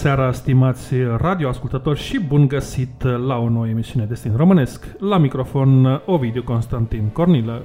Bună seara, stimați radioascultători și bun găsit la o nouă emisiune Destin Românesc. La microfon Ovidiu Constantin Cornilă.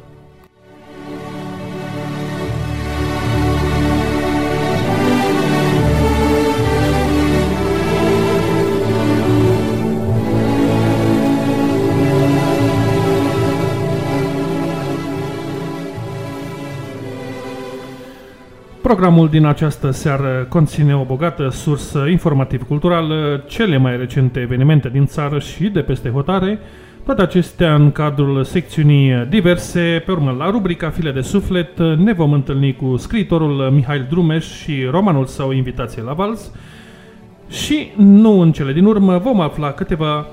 Programul din această seară conține o bogată sursă informativ-culturală, cele mai recente evenimente din țară și de peste hotare, toate acestea în cadrul secțiunii diverse. Pe urmă, la rubrica File de Suflet, ne vom întâlni cu scriitorul Mihail Drumeș și romanul său Invitație la Vals. Și, nu în cele din urmă, vom afla câteva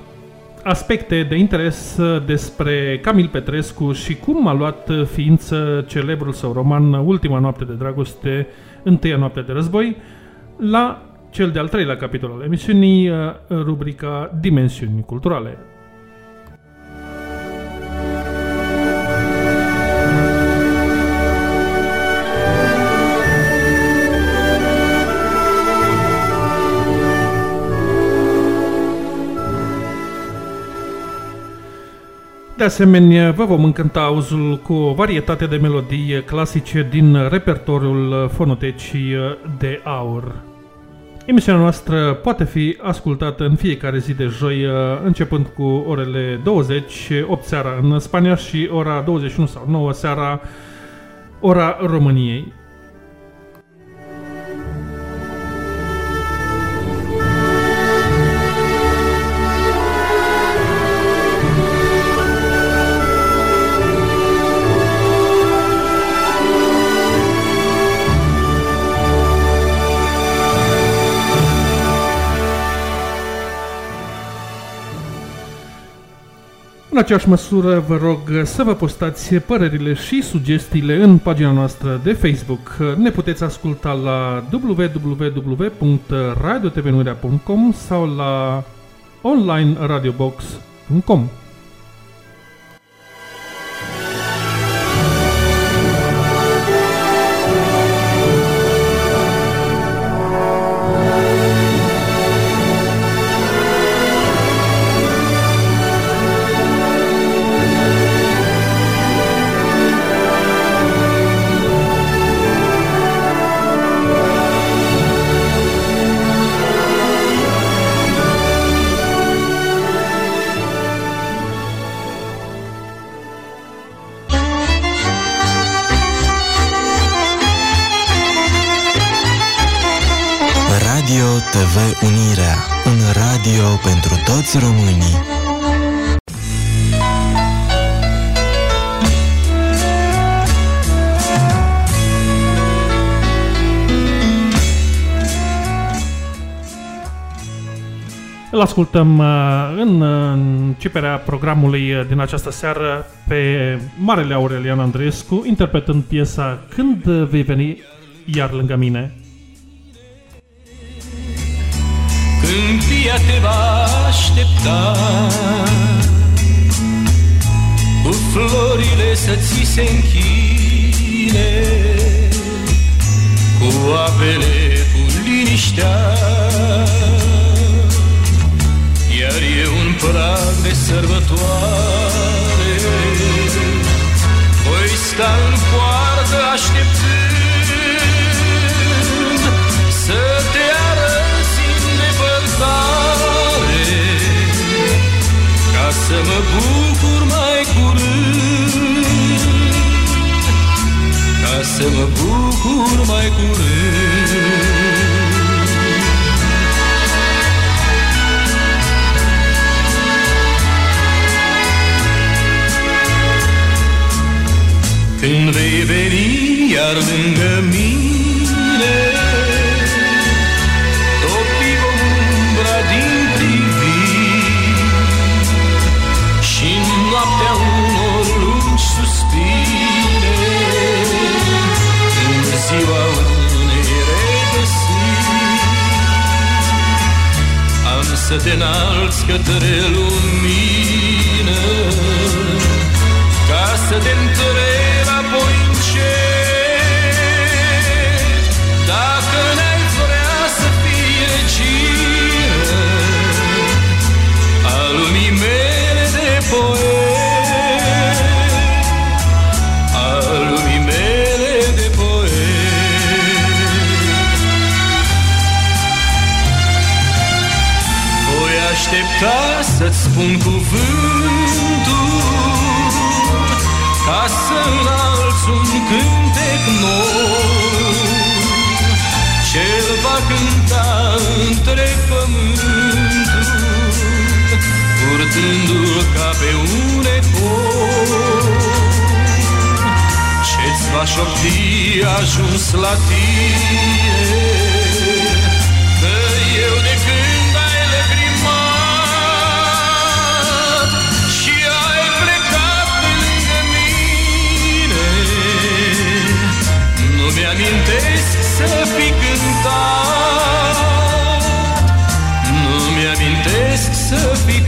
aspecte de interes despre Camil Petrescu și cum a luat ființă celebrul său roman Ultima noapte de dragoste, Întâia noapte de război, la cel de-al treilea capitol al emisiunii, rubrica Dimensiuni culturale. De asemenea, vă vom încânta auzul cu o varietate de melodii clasice din repertoriul fonotecii de aur. Emisiunea noastră poate fi ascultată în fiecare zi de joi, începând cu orele 20, 8 seara în Spania și ora 21 sau 9 seara, ora României. În aceeași măsură, vă rog să vă postați părerile și sugestiile în pagina noastră de Facebook. Ne puteți asculta la www.radiotvnurea.com sau la onlineradiobox.com. TV Unirea, un radio pentru toți românii. Îl ascultăm uh, în începerea programului din această seară pe Marele Aurelian Andreescu, interpretând piesa Când vei veni iar lângă mine. Când ea te va aștepta. Cu florile să ți se închine Cu apele, cu liniștea. Iar e un prag de sărbătoare. Voi sta în poartă așteptând să mă bucur mai curând. Ca să mă bucur mai curând. Când vei veni iar lângă mine să te înalți către lumină Ca să te întreb spun cuvântul Ca să înalți un cântec nou. Ce-l va cânta întreg pământul Purtându-l ca pe un ecou Ce-ți va șopti ajuns la tine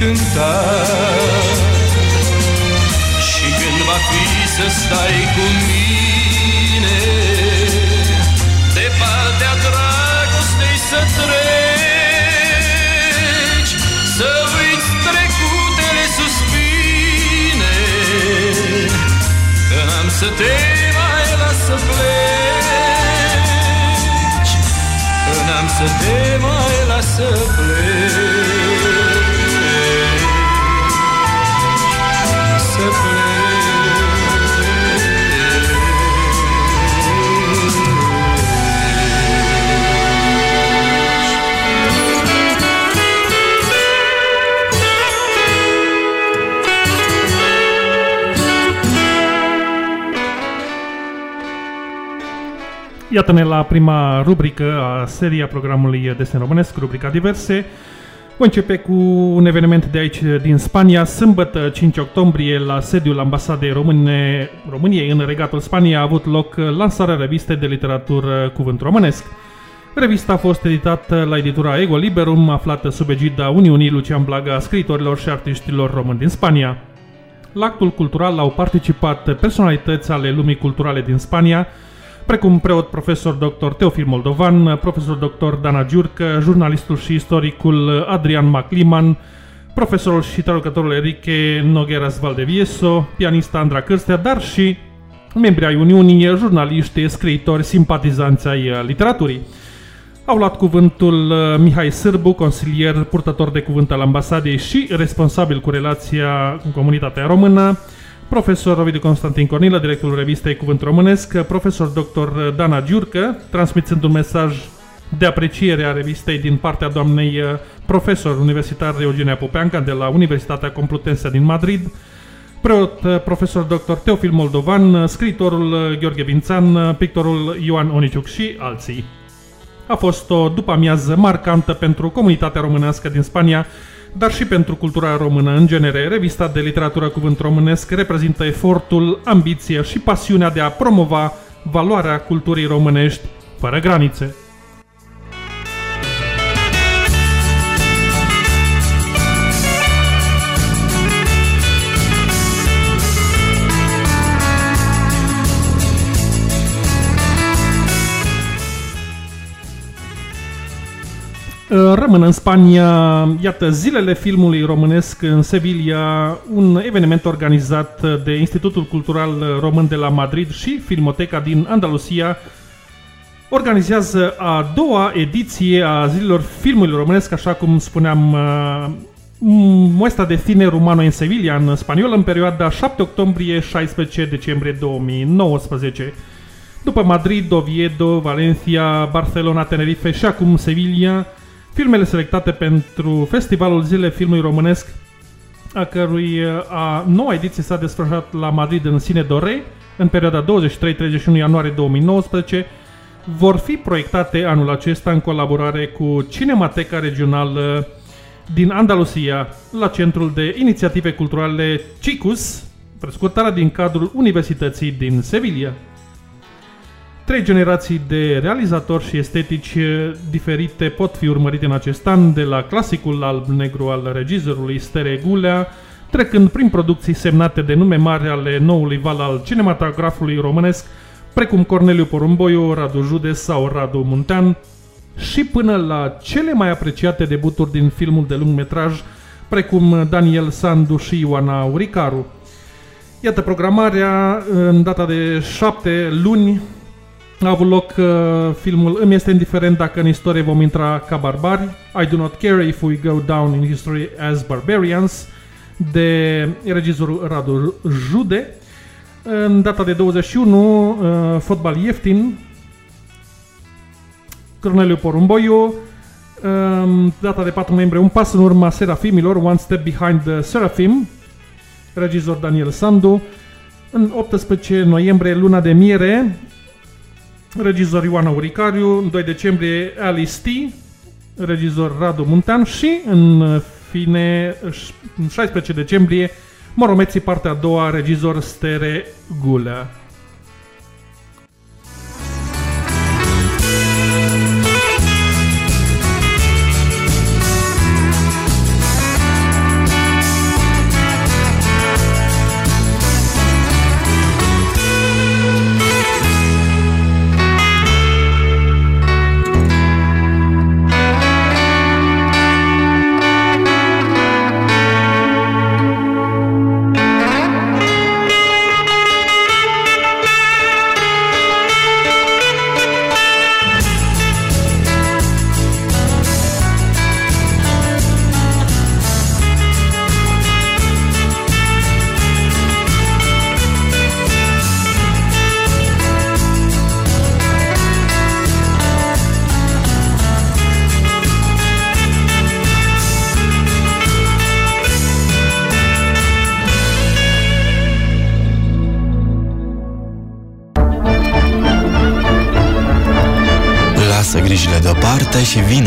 fi cântat Și când va fi să stai cu mine De partea dragostei să treci Să uiți trecutele suspine Că am să te mai las să pleci N-am să te mai las să pleci Iată-ne la prima rubrică a seria programului Desen Românesc, rubrica Diverse. Voi începe cu un eveniment de aici din Spania. Sâmbătă 5 octombrie, la sediul Ambasadei Române, României în Regatul Spania, a avut loc lansarea revistei de literatură Cuvânt Românesc. Revista a fost editată la editura Ego Liberum, aflată sub egida Uniunii Lucian Blaga, scriitorilor și artiștilor români din Spania. La actul cultural au participat personalități ale lumii culturale din Spania, precum preot profesor dr. Teofil Moldovan, profesor dr. Dana Giurcă, jurnalistul și istoricul Adrian Macliman, profesorul și traducătorul Enrique Nogueras Valdevieso, pianista Andra Cârstea, dar și membri ai Uniunii, jurnaliști, scriitori, simpatizanți ai literaturii. Au luat cuvântul Mihai Sârbu, consilier, purtător de cuvânt al ambasadei și responsabil cu relația cu comunitatea română, profesor Ovidiu Constantin Cornilă, directorul revistei Cuvânt Românesc, profesor dr. Dana Giurcă, transmițând un mesaj de apreciere a revistei din partea doamnei uh, profesor universitar Eugenia Popeanca de la Universitatea Complutense din Madrid, preot uh, profesor dr. Teofil Moldovan, uh, scriitorul Gheorghe Vințan, pictorul Ioan Oniciuc și alții. A fost o după amiază marcantă pentru comunitatea românească din Spania, dar și pentru cultura română în genere. Revista de literatură Cuvânt Românesc reprezintă efortul, ambiția și pasiunea de a promova valoarea culturii românești fără granițe. Rămân în Spania, iată, zilele filmului românesc în Sevilla, un eveniment organizat de Institutul Cultural Român de la Madrid și Filmoteca din Andalusia, organizează a doua ediție a zilelor filmului românesc, așa cum spuneam, uh, Muestra de Cine Rumano în Sevilla, în spaniolă, în perioada 7 octombrie-16 decembrie 2019. După Madrid, Oviedo, Valencia, Barcelona, Tenerife și acum Sevilla, Filmele selectate pentru Festivalul Zile Filmului Românesc, a cărui a noua ediție s-a desfășurat la Madrid în Cine Dore, în perioada 23-31 ianuarie 2019, vor fi proiectate anul acesta în colaborare cu Cinemateca Regională din Andalusia, la Centrul de Inițiative Culturale CICUS, prescurtarea din cadrul Universității din Sevilla. Trei generații de realizatori și estetici eh, diferite pot fi urmărite în acest an, de la clasicul alb-negru al regizorului Stere Gulea, trecând prin producții semnate de nume mari ale noului val al cinematografului românesc, precum Corneliu Porumboiu, Radu Judes sau Radu Muntean, și până la cele mai apreciate debuturi din filmul de lung metraj, precum Daniel Sandu și Ioana Uricaru. Iată programarea în data de 7 luni a avut loc uh, filmul Îmi este indiferent dacă în istorie vom intra ca barbari, I do not care if we go down in history as barbarians, de regizorul Radu Jude. În data de 21, uh, fotbal ieftin, Corneliu Porumboiu, um, data de 4 noiembrie, Un pas în urma Serafimilor, One Step Behind the Seraphim, regizor Daniel Sandu. În 18 noiembrie, Luna de Miere, regizor Ioana Uricariu. În 2 decembrie, Alice T, regizor Radu Muntean și în fine, în 16 decembrie, Moromeții, partea a doua, regizor Stere Gulea.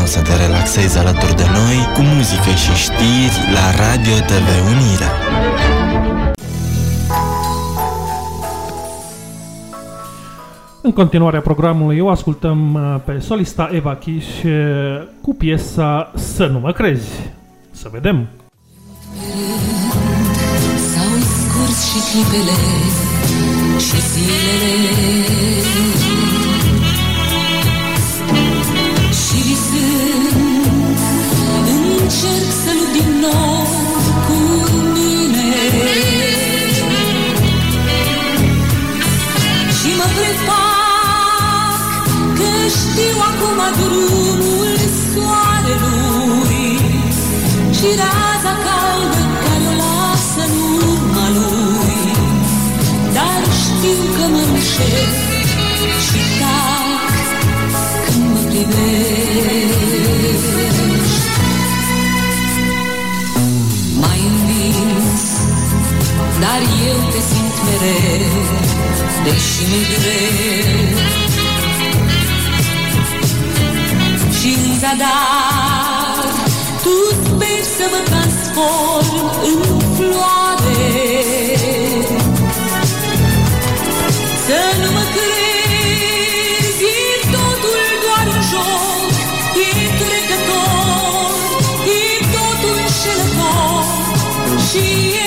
Să te relaxezi alături de noi cu muzică și știri la Radio TV Unirea. În continuarea programului o ascultăm uh, pe solista Eva Chiș uh, cu piesa Să nu mă crezi. Să vedem! S-au scurs și clipele și zilele știu acum drumul soarelui Și raza caldă care o lasă în urma lui. Dar știu că mă rușesc și tac când mă privești. Mai învins, dar eu te simt mereu Deși mi-e greu și în zadar Tu speri să mă transform în floare. Să nu mă crezi, e totul doar un joc E trecător, e totul înșelător Și eu,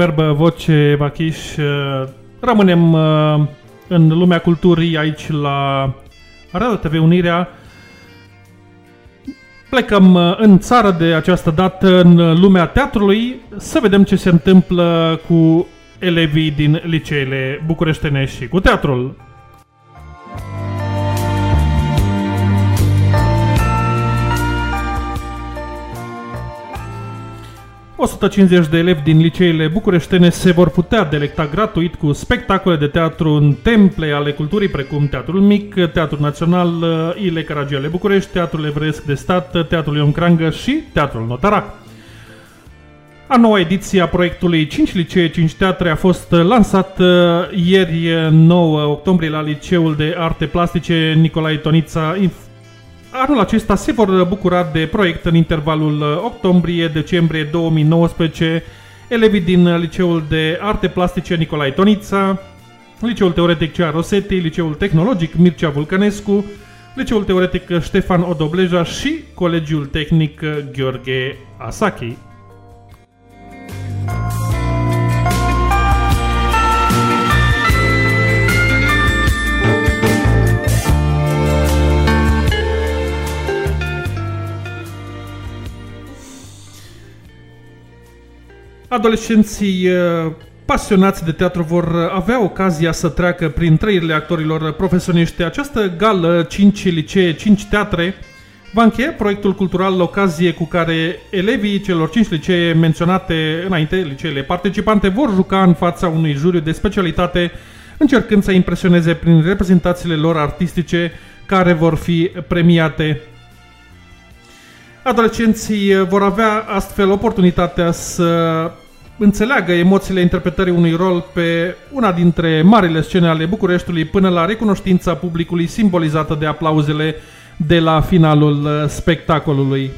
Superbă voce, Vachiș. Rămânem uh, în lumea culturii aici la Radio TV Unirea. Plecăm uh, în țară de această dată, în lumea teatrului, să vedem ce se întâmplă cu elevii din liceele bucureștene și cu teatrul. 150 de elevi din liceele bucureștene se vor putea delecta gratuit cu spectacole de teatru în temple ale culturii precum Teatrul Mic, Teatrul Național, Ile Caragiale București, Teatrul Evresc de Stat, Teatrul Ion Crangă și Teatrul Notarac. A noua ediție a proiectului 5 licee, 5 teatre a fost lansat ieri 9 octombrie la Liceul de Arte Plastice Nicolae Tonița Inf- Anul acesta se vor bucura de proiect în intervalul uh, octombrie-decembrie 2019 elevii din Liceul de Arte Plastice Nicolae Tonița, Liceul Teoretic Cea Rosetti, Liceul Tehnologic Mircea Vulcănescu, Liceul Teoretic Ștefan Odobleja și Colegiul Tehnic Gheorghe Asaki. Adolescenții uh, pasionați de teatru vor avea ocazia să treacă prin trăirile actorilor profesioniști. Această gală, 5 licee, 5 teatre, va încheia proiectul cultural ocazie cu care elevii celor 5 licee menționate înainte, liceele participante, vor juca în fața unui juriu de specialitate, încercând să impresioneze prin reprezentațiile lor artistice care vor fi premiate. Adolescenții vor avea astfel oportunitatea să înțeleagă emoțiile interpretării unui rol pe una dintre marile scene ale Bucureștiului până la recunoștința publicului simbolizată de aplauzele de la finalul uh, spectacolului.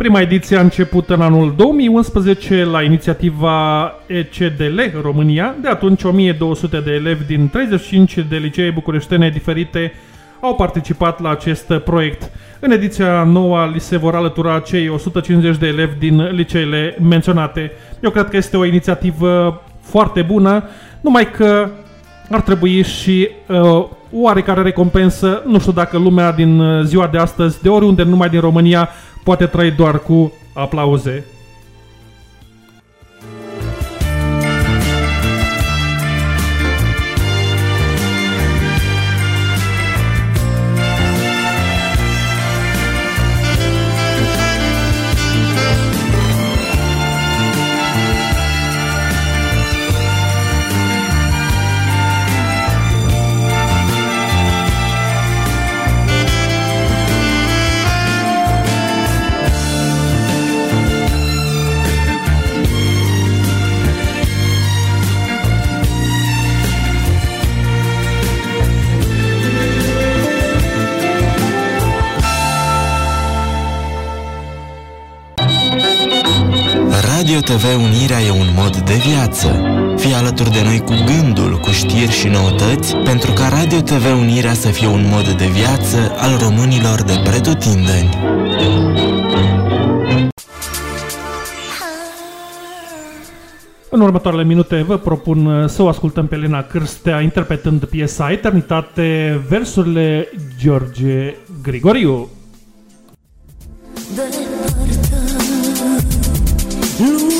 Prima ediție a început în anul 2011 la inițiativa ECDL România. De atunci 1200 de elevi din 35 de licee bucureștene diferite au participat la acest proiect. În ediția nouă li se vor alătura cei 150 de elevi din liceele menționate. Eu cred că este o inițiativă foarte bună, numai că ar trebui și uh, oarecare recompensă. Nu știu dacă lumea din uh, ziua de astăzi, de oriunde, numai din România, poate trăi doar cu aplauze. TV Unirea e un mod de viață. Fii alături de noi cu gândul, cu știri și noutăți, pentru ca Radio TV Unirea să fie un mod de viață al românilor de pretutindeni. În următoarele minute vă propun uh, să o ascultăm pe Elena Cârstea interpretând piesa Eternitate, versurile George Grigoriu. Și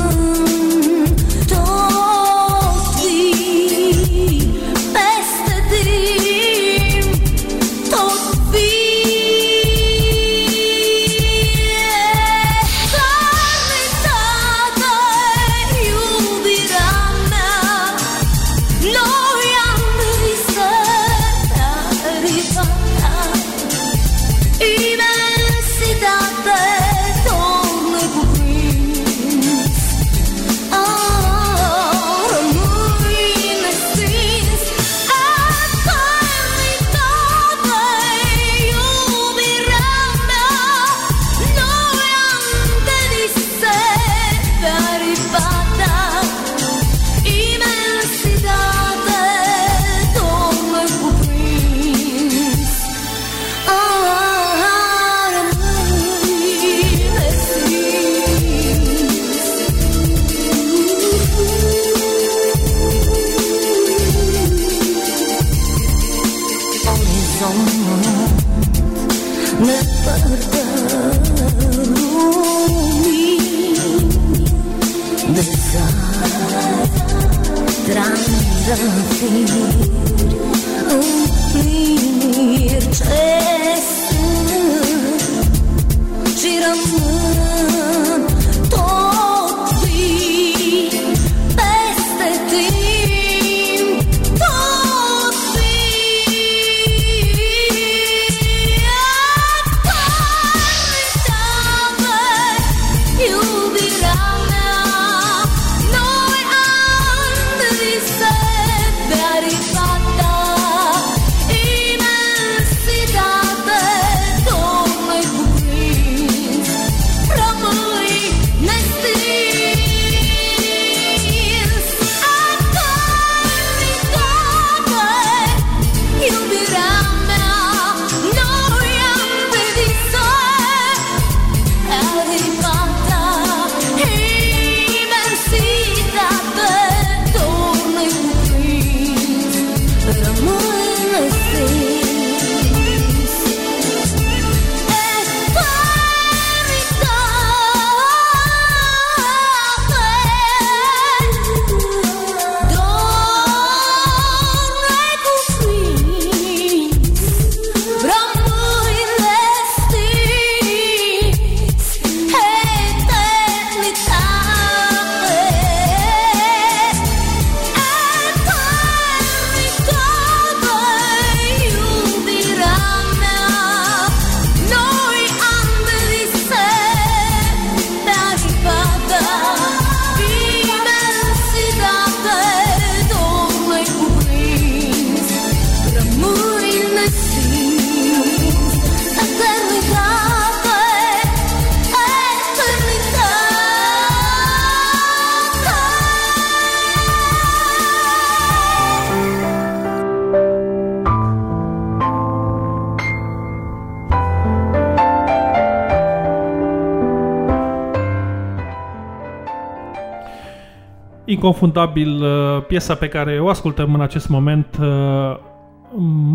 Inconfundabil uh, piesa pe care o ascultăm în acest moment, uh,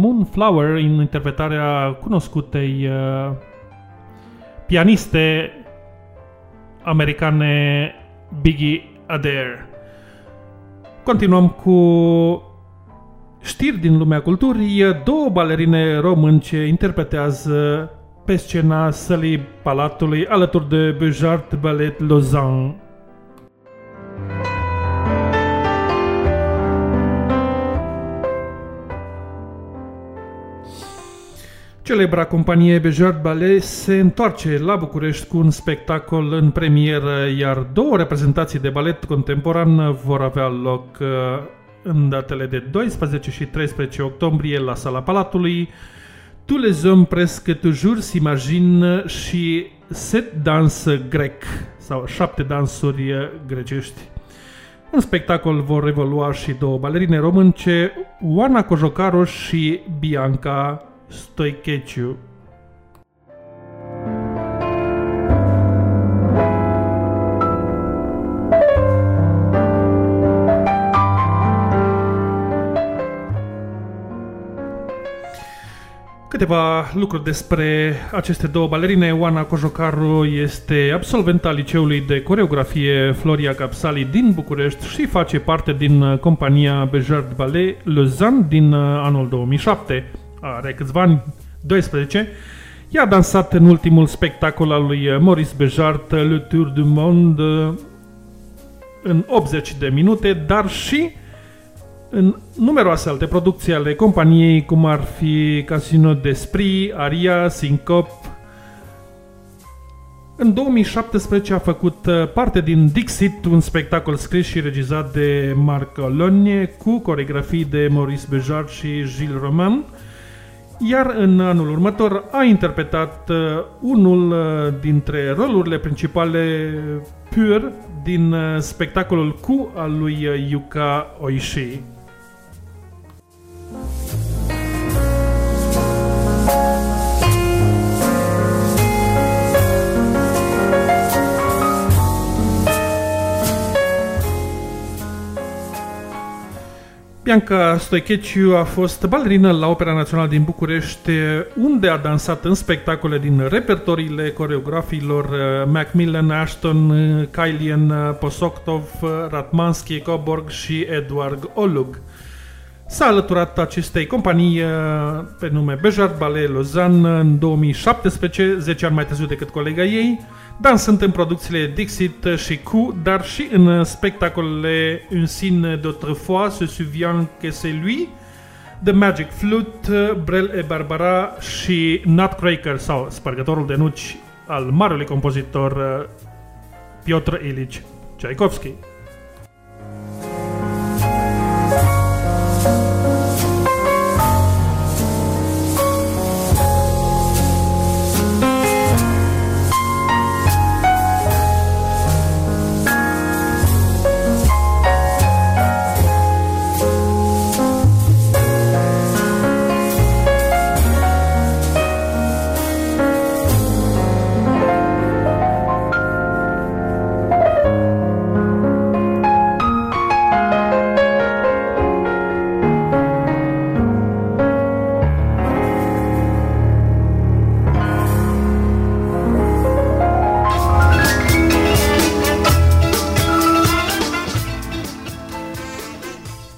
Moonflower, în interpretarea cunoscutei uh, pianiste americane Biggie Adair. Continuăm cu știri din lumea culturii. Două balerine românce interpretează pe scena sălii Palatului alături de Bejart Ballet Lausanne. Celebra companie Bejart Ballet se întoarce la București cu un spectacol în premieră, iar două reprezentații de balet contemporan vor avea loc uh, în datele de 12 și 13 octombrie la Sala Palatului. Tous les hommes presque toujours s'imaginent și set dans grec sau șapte dansuri uh, grecești. În spectacol vor evolua și două balerine românce, Oana Cojocaru și Bianca Stoicheciu. Câteva lucruri despre aceste două balerine. Oana Cojocaru este absolventa liceului de coreografie Floria Capsali din București și face parte din uh, compania Bejart Ballet Lausanne din uh, anul 2007. Are câțiva ani, 12. Ea a dansat în ultimul spectacol al lui uh, Maurice Bejart, Le Tour du Monde, uh, în 80 de minute, dar și în numeroase alte producții ale companiei, cum ar fi Casino d'Esprit, Aria, Syncop. În 2017 a făcut uh, parte din Dixit, un spectacol scris și regizat de Marc Logne, cu coregrafii de Maurice Bejart și Gilles Roman. Iar în anul următor a interpretat uh, unul uh, dintre rolurile principale pur din uh, spectacolul cu al lui uh, Yuka Oishi. Bianca Stoicheciu a fost balerină la Opera Națională din București, unde a dansat în spectacole din repertoriile coreografilor uh, Macmillan, Ashton, uh, Kailian, uh, Posoktov, uh, Ratmansky, Coborg și Edward Olug. S-a alăturat acestei companii uh, pe nume Bejart Ballet Lausanne în 2017, 10 ani mai târziu decât colega ei, dansând în producțiile Dixit și Cu, dar și în spectacolele Un signe d'autrefois, Se souvient que c'est lui, The Magic Flute, Brel et Barbara și Nutcracker sau Spărgătorul de nuci al marelui compozitor uh, Piotr Ilich Tchaikovsky.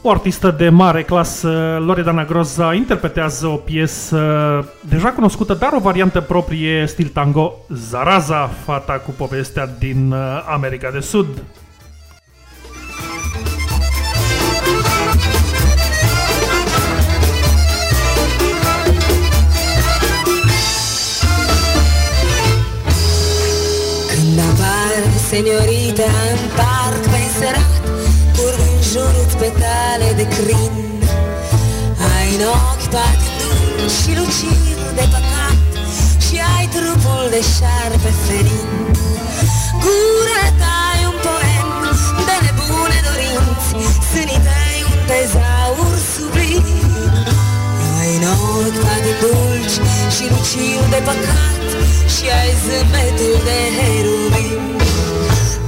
O artistă de mare clasă, Loredana Groza, interpretează o piesă deja cunoscută, dar o variantă proprie, stil tango, Zaraza, fata cu povestea din uh, America de Sud. Când apar seniorita în parc pe serat Curg în jurul petale de crin Ai în ochi toate dulci și luciu de păcat Și ai trupul de șarpe ferin. Gura ta e un poem de nebune dorinți Sânii tăi un tezaur sublim. Ai în ochi toate dulci și luciu de păcat Și ai zâmbetul de heruvim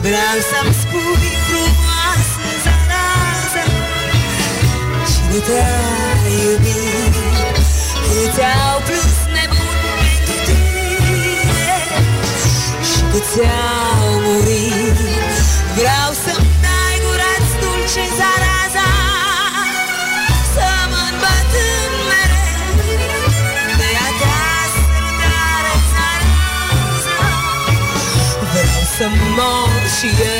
Vreau să-mi spui frumoasă Cine te-a iubit Câți au plus nebun pentru tine Și câți au murit Vreau să-mi dai gura-ți dulce zaraza Să mă îmbăt în mereu De a ta sărutare zaraza Vreau să mor și eu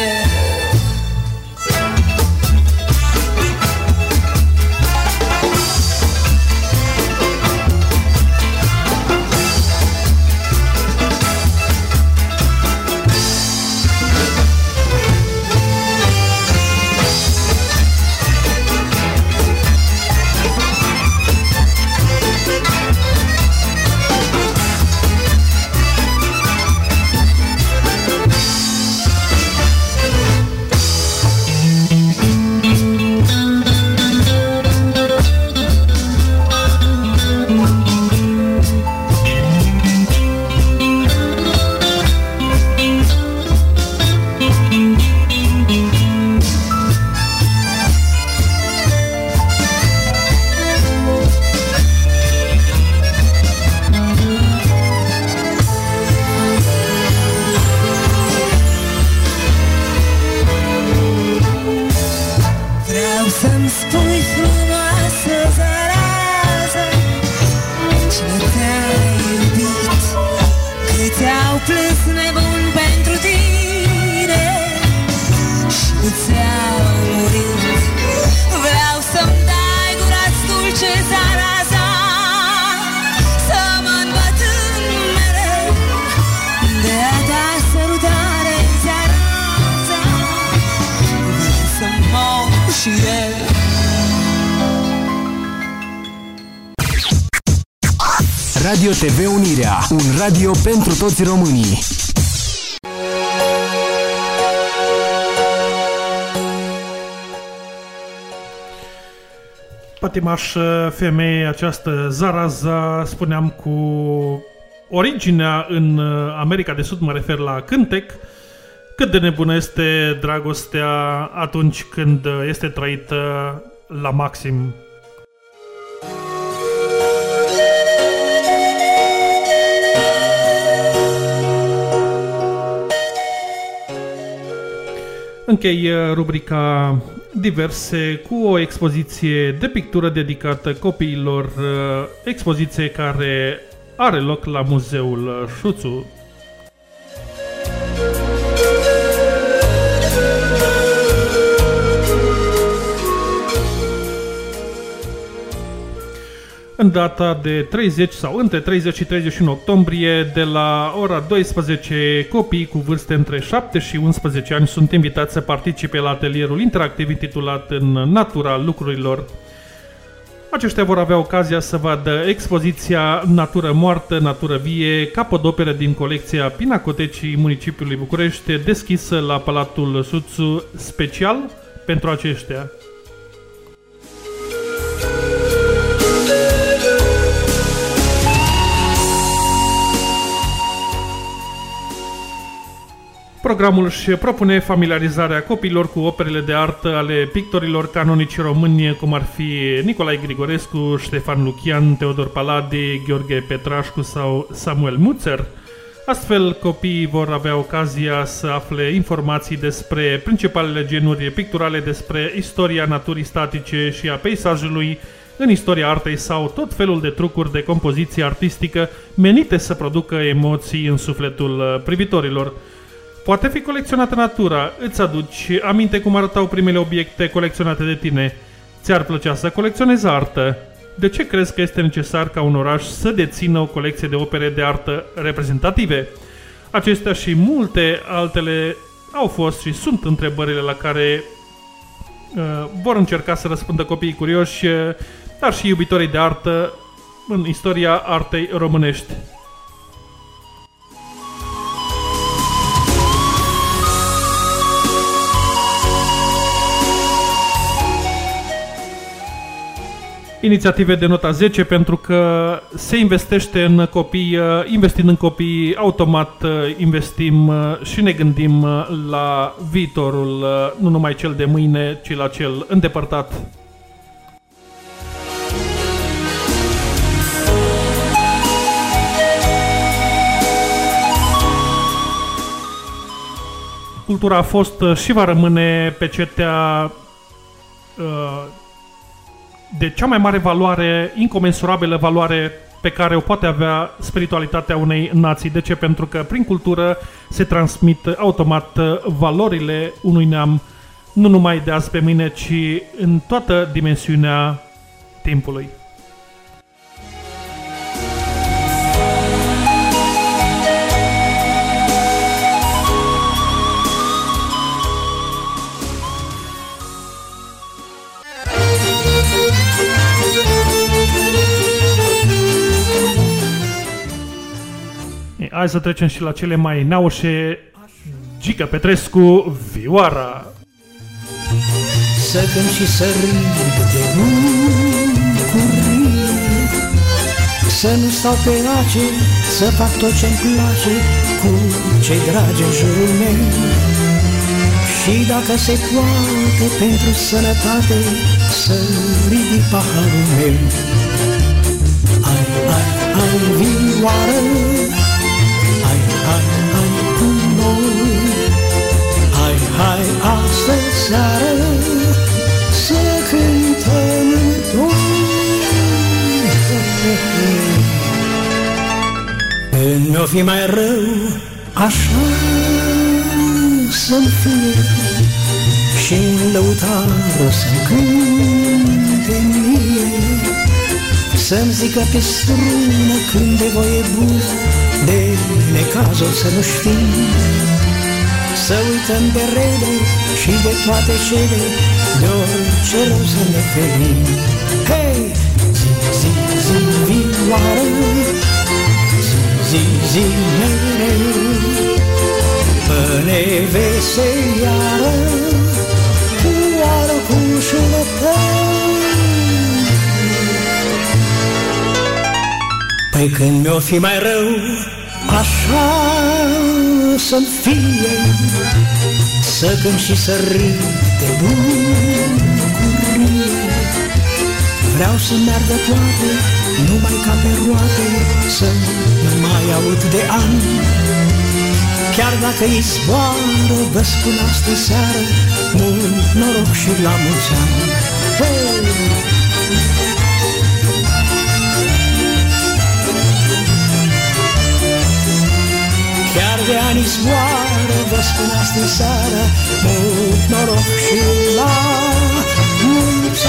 Radio TV Unirea, un radio pentru toți românii. Pătimașă femeie, această Zaraza, spuneam cu originea în uh, America de Sud, mă refer la cântec, cât de nebună este dragostea atunci când uh, este trăită la maxim. Închei uh, rubrica diverse cu o expoziție de pictură dedicată copiilor, uh, expoziție care are loc la Muzeul Șuțu. În data de 30 sau între 30 și 31 octombrie, de la ora 12, copii cu vârste între 7 și 11 ani sunt invitați să participe la atelierul interactiv intitulat În natura lucrurilor. Aceștia vor avea ocazia să vadă expoziția Natură moartă, natură vie, capodopere din colecția Pinacotecii municipiului București, deschisă la Palatul Suțu, special pentru aceștia. Programul își propune familiarizarea copiilor cu operele de artă ale pictorilor canonici români, cum ar fi Nicolae Grigorescu, Ștefan Lucian, Teodor Palade, Gheorghe Petrașcu sau Samuel Muțer. Astfel, copiii vor avea ocazia să afle informații despre principalele genuri picturale, despre istoria naturii statice și a peisajului, în istoria artei sau tot felul de trucuri de compoziție artistică menite să producă emoții în sufletul privitorilor. Poate fi colecționată natura, îți aduci aminte cum arătau primele obiecte colecționate de tine. Ți-ar plăcea să colecționezi artă. De ce crezi că este necesar ca un oraș să dețină o colecție de opere de artă reprezentative? Acestea și multe altele au fost și sunt întrebările la care uh, vor încerca să răspundă copiii curioși, uh, dar și iubitorii de artă în istoria artei românești. Inițiative de nota 10 pentru că se investește în copii, uh, investind în copii, automat uh, investim uh, și ne gândim la viitorul, nu numai cel de mâine, ci la cel îndepărtat. Cultura a fost și va rămâne pe cetea de cea mai mare valoare, incomensurabilă valoare pe care o poate avea spiritualitatea unei nații. De ce? Pentru că prin cultură se transmit automat valorile unui neam, nu numai de azi pe mâine, ci în toată dimensiunea timpului. Hai să trecem și la cele mai naușe. Gica Petrescu, Vioara. Să cânt și să râd de bucurie Să nu stau pe ace, să fac tot ce-mi place Cu cei dragi în jurul meu Și dacă se poate pentru sănătate Să ridic paharul meu Ai, ai, ai, vioară hai, hai cu noi Hai, hai, astă seară Să cântăm Când mi-o fi mai rău Așa să-mi fie. Și în lăutar să-mi cânte mie Să-mi zică pe strună când de voie bună de necazul să nu știm Să uităm de rele și de toate cele De orice rău să ne ferim. Hei, zi, zi, zi, vioară! Zi, zi, zi, mereu Până veseliară Cu arcușul tău Păi când mi-o fi mai rău, Așa să-mi fie Să cânt și să râd de bucurie. Vreau să meargă toate Numai ca pe roate Să nu mai aud de ani. Chiar dacă îi zboară Vă spun astă seară Mult noroc și la mulți ani. de ani zboară Vă spun astă seară Mult noroc și la mulți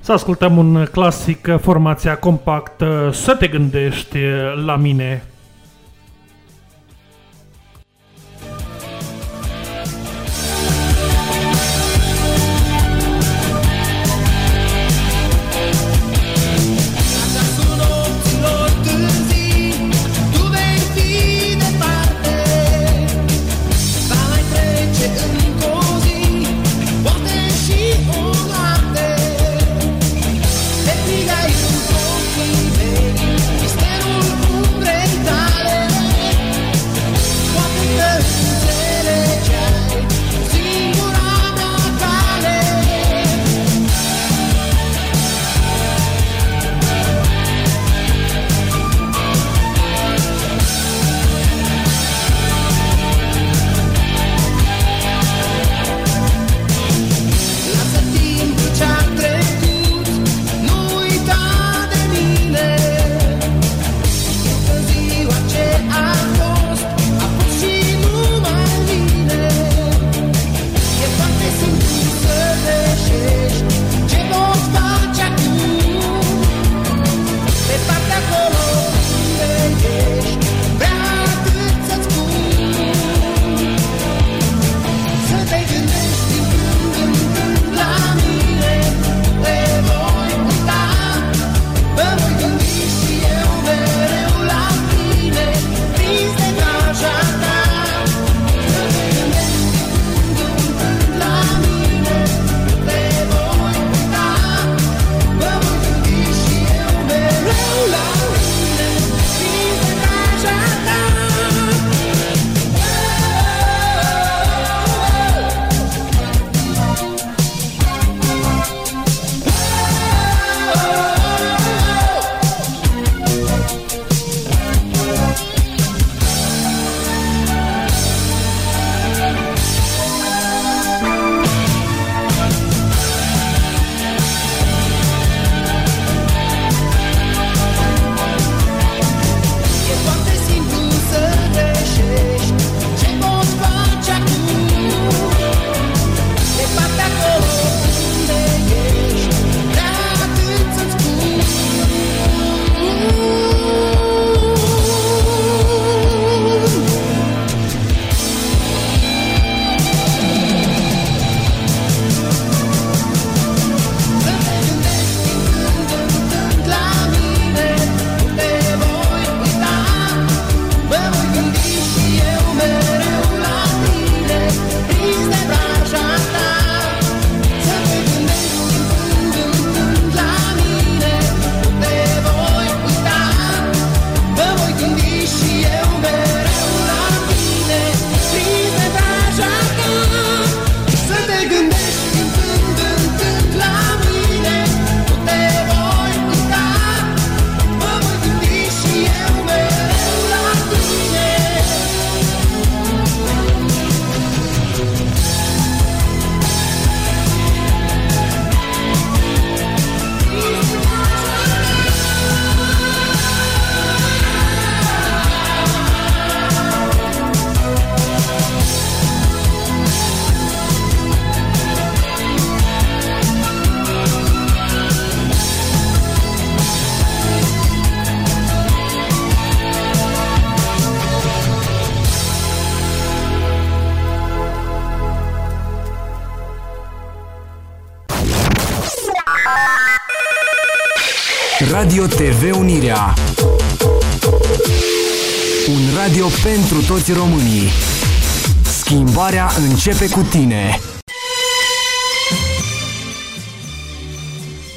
Să ascultăm un clasic, formația compact, să te gândești la mine. începe cu tine.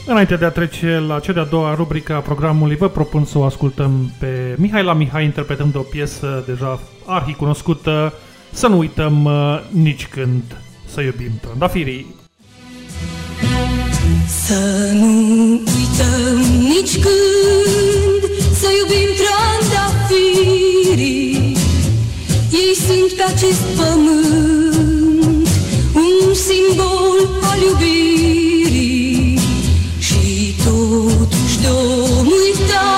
Înainte de a trece la cea de-a doua rubrică a programului, vă propun să o ascultăm pe Mihai la Mihai, interpretând o piesă deja arhicunoscută, să nu uităm uh, nici când să iubim trandafirii. Să nu uităm nici când să iubim trandafirii, ei sunt pe acest pământ simbol al iubirii. Și totuși de-om uita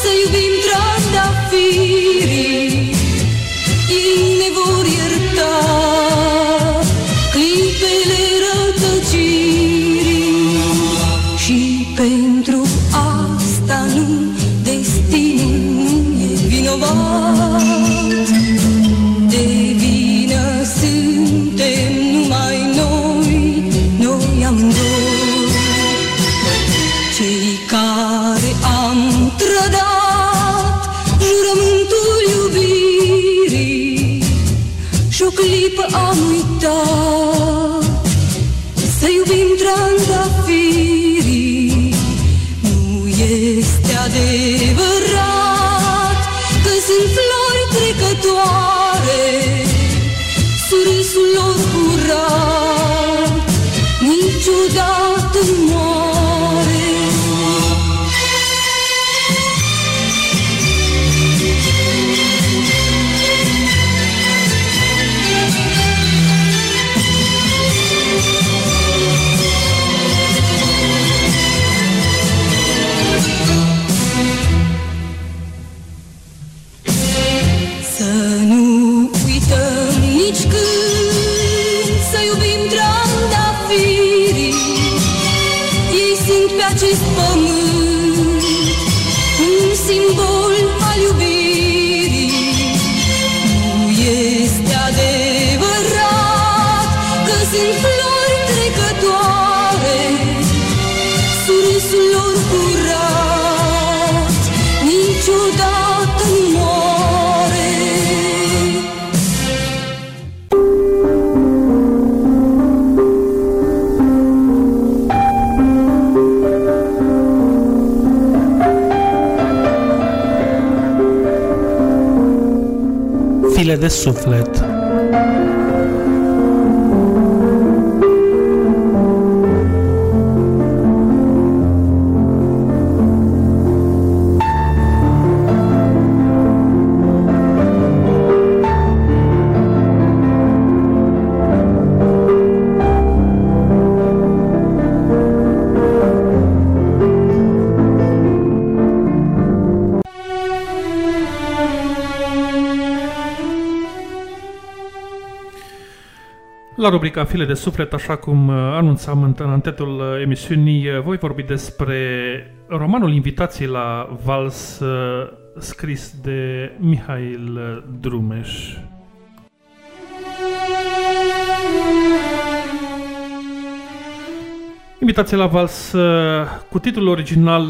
Să iubim trandafirii Ei ne vor ierta clipele rătăcirii. Și pentru de suflet La rubrica File de Suflet, așa cum uh, anunțam în în antetul uh, emisiunii, uh, voi vorbi despre romanul Invitații la Vals, uh, scris de Mihail uh, Drumeș. Invitație la vals uh, cu titlul original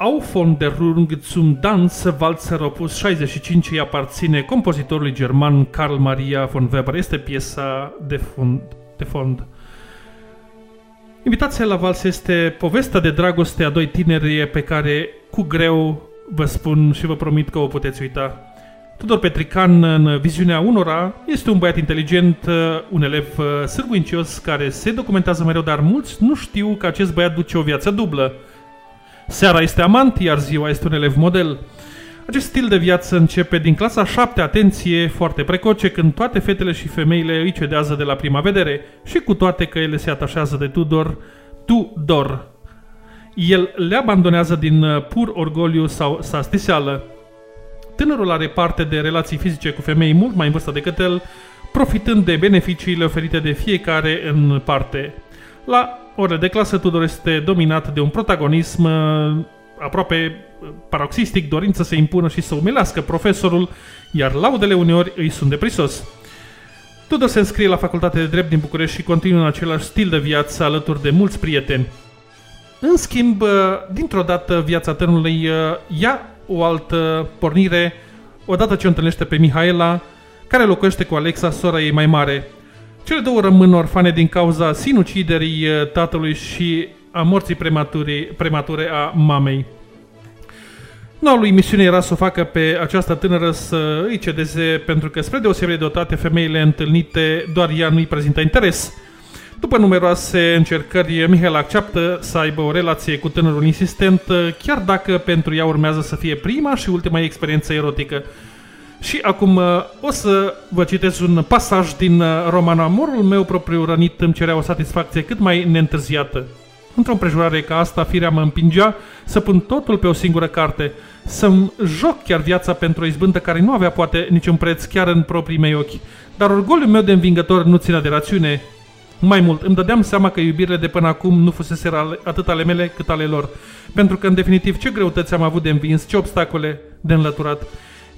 uh, Auf von der Rung zum Tanz, Walzer opus 65, îi aparține compozitorului german Karl Maria von Weber. Este piesa de fond. De fond. Invitația la vals este povestea de dragoste a doi tineri pe care cu greu vă spun și vă promit că o puteți uita. Tudor Petrican, în viziunea unora, este un băiat inteligent, uh, un elev uh, sârguincios care se documentează mereu, dar mulți nu știu că acest băiat duce o viață dublă. Seara este amant, iar ziua este un elev model. Acest stil de viață începe din clasa 7, atenție, foarte precoce, când toate fetele și femeile îi cedează de la prima vedere și cu toate că ele se atașează de Tudor, Tudor. El le abandonează din uh, pur orgoliu sau sastiseală. Tânărul are parte de relații fizice cu femei mult mai în vârstă decât el, profitând de beneficiile oferite de fiecare în parte. La ore de clasă, Tudor este dominat de un protagonism uh, aproape uh, paroxistic, dorind să se impună și să umilească profesorul, iar laudele uneori îi sunt de prisos. Tudor se înscrie la facultatea de drept din București și continuă în același stil de viață alături de mulți prieteni. În schimb, uh, dintr-o dată, viața tânărului uh, ia o altă pornire odată ce o întâlnește pe Mihaela, care locuiește cu Alexa, sora ei mai mare. Cele două rămân orfane din cauza sinuciderii uh, tatălui și a morții premature, premature a mamei. Noua lui misiune era să o facă pe această tânără să îi cedeze, pentru că spre deosebire de o toate femeile întâlnite, doar ea nu-i prezintă interes. După numeroase încercări, Mihail acceptă să aibă o relație cu tânărul insistent, chiar dacă pentru ea urmează să fie prima și ultima ei experiență erotică. Și acum uh, o să vă citesc un pasaj din uh, romanul Amorul meu propriu rănit îmi cerea o satisfacție cât mai neîntârziată. Într-o împrejurare ca asta, firea mă împingea să pun totul pe o singură carte, să-mi joc chiar viața pentru o izbândă care nu avea poate niciun preț chiar în proprii mei ochi. Dar orgoliul meu de învingător nu ținea de rațiune. Mai mult, îmi dădeam seama că iubirile de până acum nu fusese atât ale mele cât ale lor. Pentru că, în definitiv, ce greutăți am avut de învins, ce obstacole de înlăturat.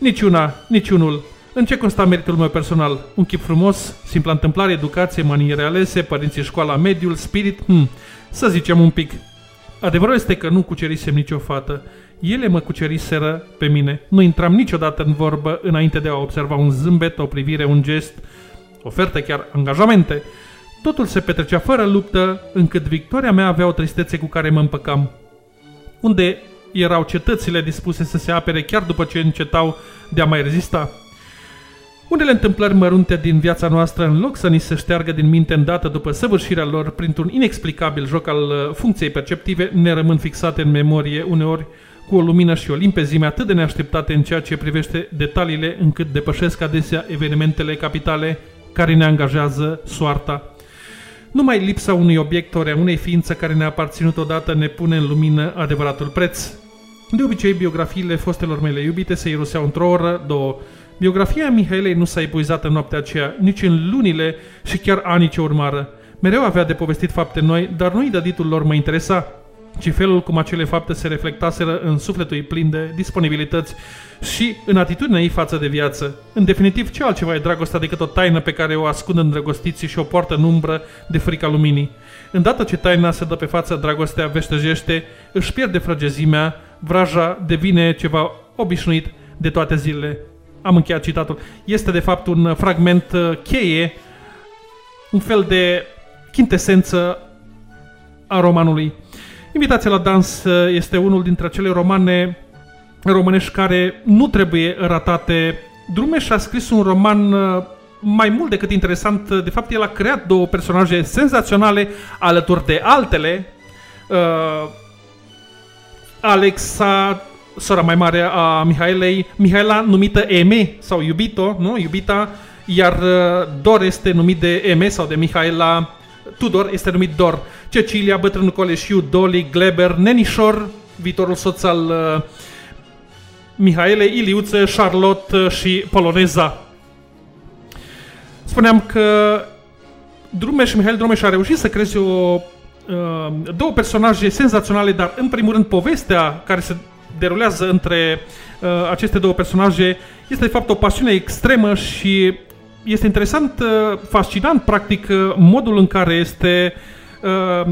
Niciuna, niciunul. În ce consta meritul meu personal? Un chip frumos, simpla întâmplare, educație, maniere alese, părinții școala, mediul, spirit? Hmm, să zicem un pic. Adevărul este că nu cucerisem nicio fată. Ele mă cuceriseră pe mine. Nu intram niciodată în vorbă înainte de a observa un zâmbet, o privire, un gest, oferte chiar angajamente. Totul se petrecea fără luptă, încât victoria mea avea o tristețe cu care mă împăcam. Unde erau cetățile dispuse să se apere chiar după ce încetau de a mai rezista? Unele întâmplări mărunte din viața noastră, în loc să ni se șteargă din minte îndată după săvârșirea lor printr-un inexplicabil joc al uh, funcției perceptive, ne rămân fixate în memorie uneori cu o lumină și o limpezime atât de neașteptate în ceea ce privește detaliile încât depășesc adesea evenimentele capitale care ne angajează soarta. Numai lipsa unui obiect ori a unei ființe care ne-a aparținut odată ne pune în lumină adevăratul preț. De obicei, biografiile fostelor mele iubite se iroseau într-o oră, două. Biografia Mihailei nu s-a epuizat în noaptea aceea, nici în lunile și chiar anii ce urmară. Mereu avea de povestit fapte noi, dar nu-i dăditul lor mă interesa, ci felul cum acele fapte se reflectaseră în sufletul ei plin de disponibilități și în atitudinea ei față de viață. În definitiv, ce altceva e dragostea decât o taină pe care o ascund îndrăgostiții și o poartă în umbră de frica luminii? Îndată ce taina se dă pe față, dragostea veștăjește, își pierde frăgezimea, vraja devine ceva obișnuit de toate zilele. Am încheiat citatul. Este de fapt un fragment uh, cheie, un fel de chintesență a romanului. Invitația la dans uh, este unul dintre acele romane românești care nu trebuie ratate. Drumeș a scris un roman uh, mai mult decât interesant. De fapt, el a creat două personaje senzaționale alături de altele. Uh, Alexa, sora mai mare a Mihailei, Mihaela numită Eme sau iubito, nu? Iubita, iar uh, Dor este numit de Eme sau de Mihaela, Tudor este numit Dor, Cecilia, bătrânul coleșiu, Dolly, Gleber, Nenișor, viitorul soț al uh, Mihaele, Iliuță, Charlotte și Poloneza. Spuneam că Drumeș, Mihail Drumeș a reușit să creeze o, uh, două personaje senzaționale, dar în primul rând povestea care se derulează între uh, aceste două personaje este de fapt o pasiune extremă și este interesant, uh, fascinant practic modul în care este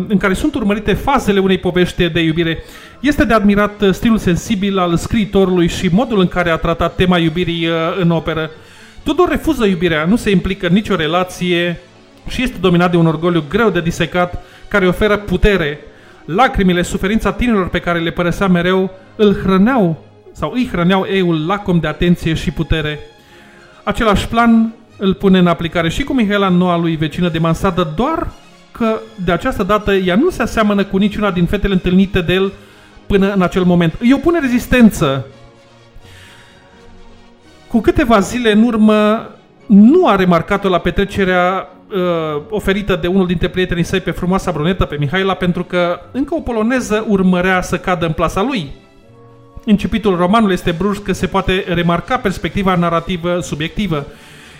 în care sunt urmărite fazele unei povești de iubire. Este de admirat stilul sensibil al scriitorului și modul în care a tratat tema iubirii în operă. Tudor refuză iubirea, nu se implică în nicio relație și este dominat de un orgoliu greu de disecat care oferă putere. Lacrimile, suferința tinerilor pe care le părăsea mereu îl hrăneau sau îi hrăneau eiul lacom de atenție și putere. Același plan îl pune în aplicare și cu Mihaela, noua lui vecină de mansardă, doar că de această dată ea nu se aseamănă cu niciuna din fetele întâlnite de el până în acel moment. Îi opune rezistență cu câteva zile în urmă, nu a remarcat-o la petrecerea uh, oferită de unul dintre prietenii săi pe frumoasa brunetă, pe Mihaela, pentru că încă o poloneză urmărea să cadă în plasa lui. Incipitul romanului este brusc că se poate remarca perspectiva narrativă subiectivă.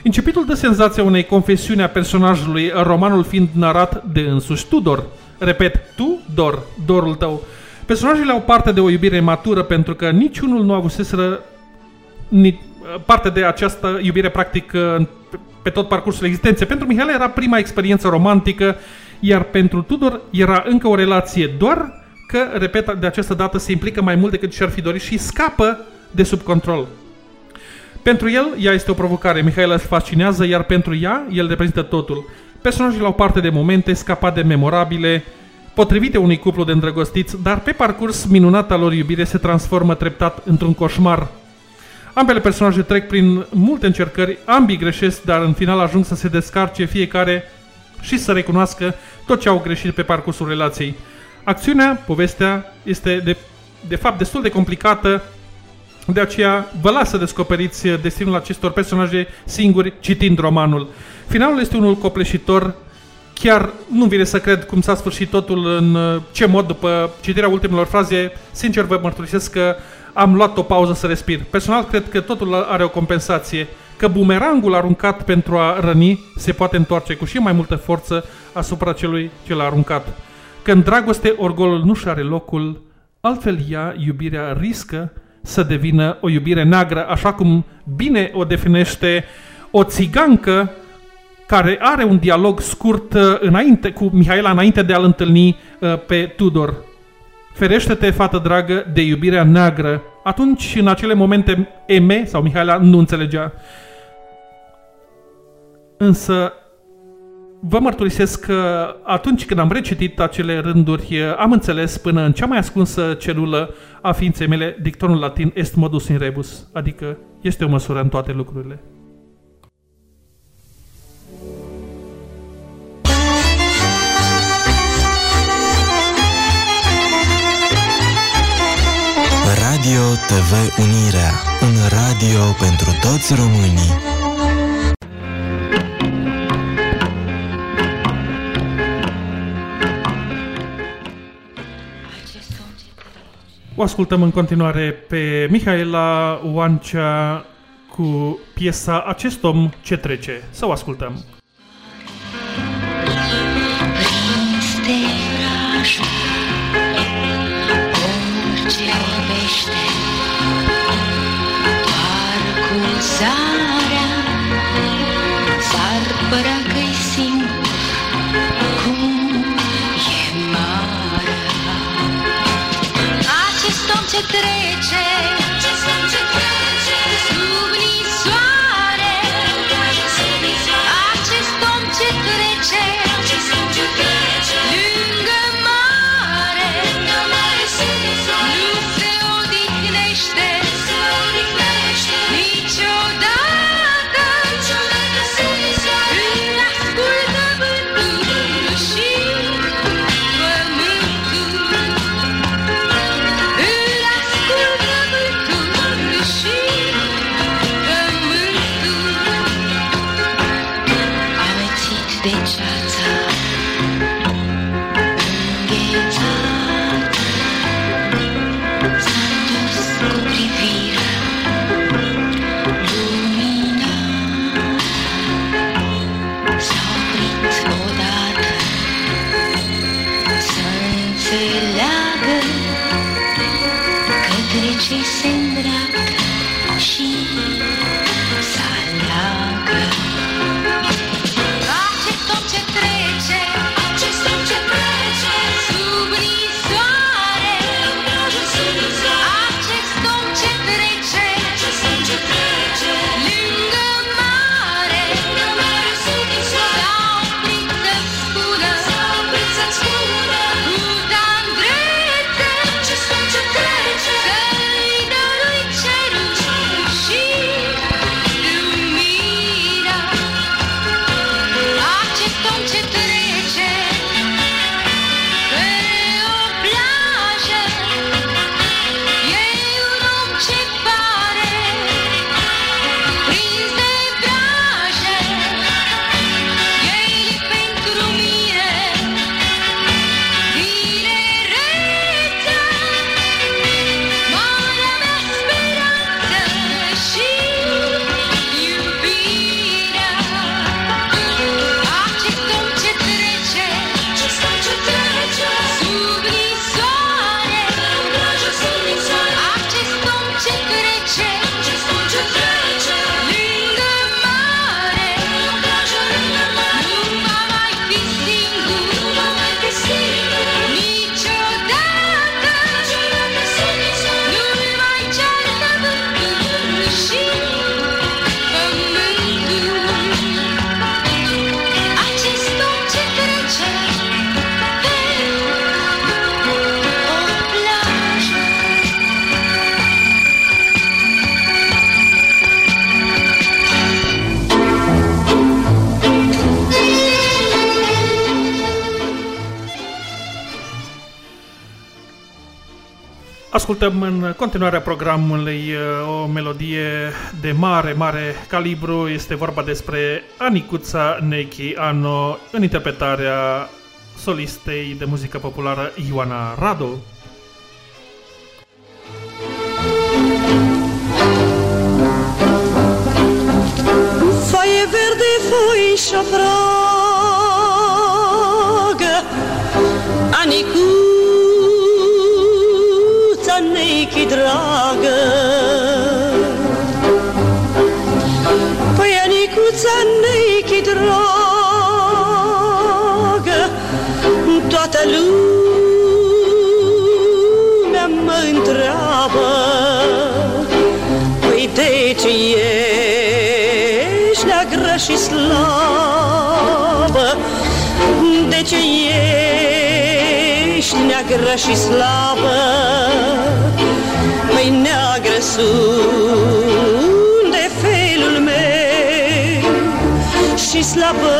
Incipitul dă senzația unei confesiuni a personajului, romanul fiind narat de însuși Tudor. Repet, tu, Dor, Dorul tău. Personajele au parte de o iubire matură pentru că niciunul nu avuseseră ni, parte de această iubire practic pe tot parcursul existenței. Pentru Mihail era prima experiență romantică, iar pentru Tudor era încă o relație, doar că, repet, de această dată se implică mai mult decât și-ar fi dorit și scapă de sub control. Pentru el, ea este o provocare, Mihail îl fascinează, iar pentru ea, el reprezintă totul. Personajele au parte de momente scapate memorabile, potrivite unui cuplu de îndrăgostiți, dar pe parcurs minunata lor iubire se transformă treptat într-un coșmar. Ambele personaje trec prin multe încercări, ambii greșesc, dar în final ajung să se descarce fiecare și să recunoască tot ce au greșit pe parcursul relației. Acțiunea, povestea, este de, de fapt destul de complicată, de aceea vă las să descoperiți destinul acestor personaje singuri citind romanul. Finalul este unul copleșitor, chiar nu vine să cred cum s-a sfârșit totul în uh, ce mod după citirea ultimelor fraze. Sincer vă mărturisesc că am luat o pauză să respir. Personal cred că totul are o compensație, că bumerangul aruncat pentru a răni se poate întoarce cu și mai multă forță asupra celui ce l-a aruncat. Că în dragoste orgolul nu și are locul, altfel ea, iubirea, riscă să devină o iubire neagră, așa cum bine o definește o țigancă care are un dialog scurt uh, înainte, cu Mihaela înainte de a-l întâlni uh, pe Tudor. Ferește-te, fată dragă, de iubirea neagră. Atunci, în acele momente, Eme sau Mihaela nu înțelegea. Însă, vă mărturisesc că atunci când am recitit acele rânduri, am înțeles până în cea mai ascunsă celulă a ființei mele dictonul latin est modus in rebus, adică este o măsură în toate lucrurile. Radio TV Unirea, un radio pentru toți românii. O ascultăm în continuare pe Mihaela Oancea cu piesa Acest om ce trece. Să o ascultăm. Cu Ascultăm în continuarea programului uh, o melodie de mare, mare calibru. Este vorba despre Anicuța Nechi Ano în interpretarea solistei de muzică populară Ioana Radu. Foaie verde, foișa fragă Anicuța nechi dragă Păi Anicuța nechi dragă Toată lumea mă întreabă Păi de ce ești neagră și slabă? De ce ești neagră și slabă? Păi neagră sunt de felul meu. Și slabă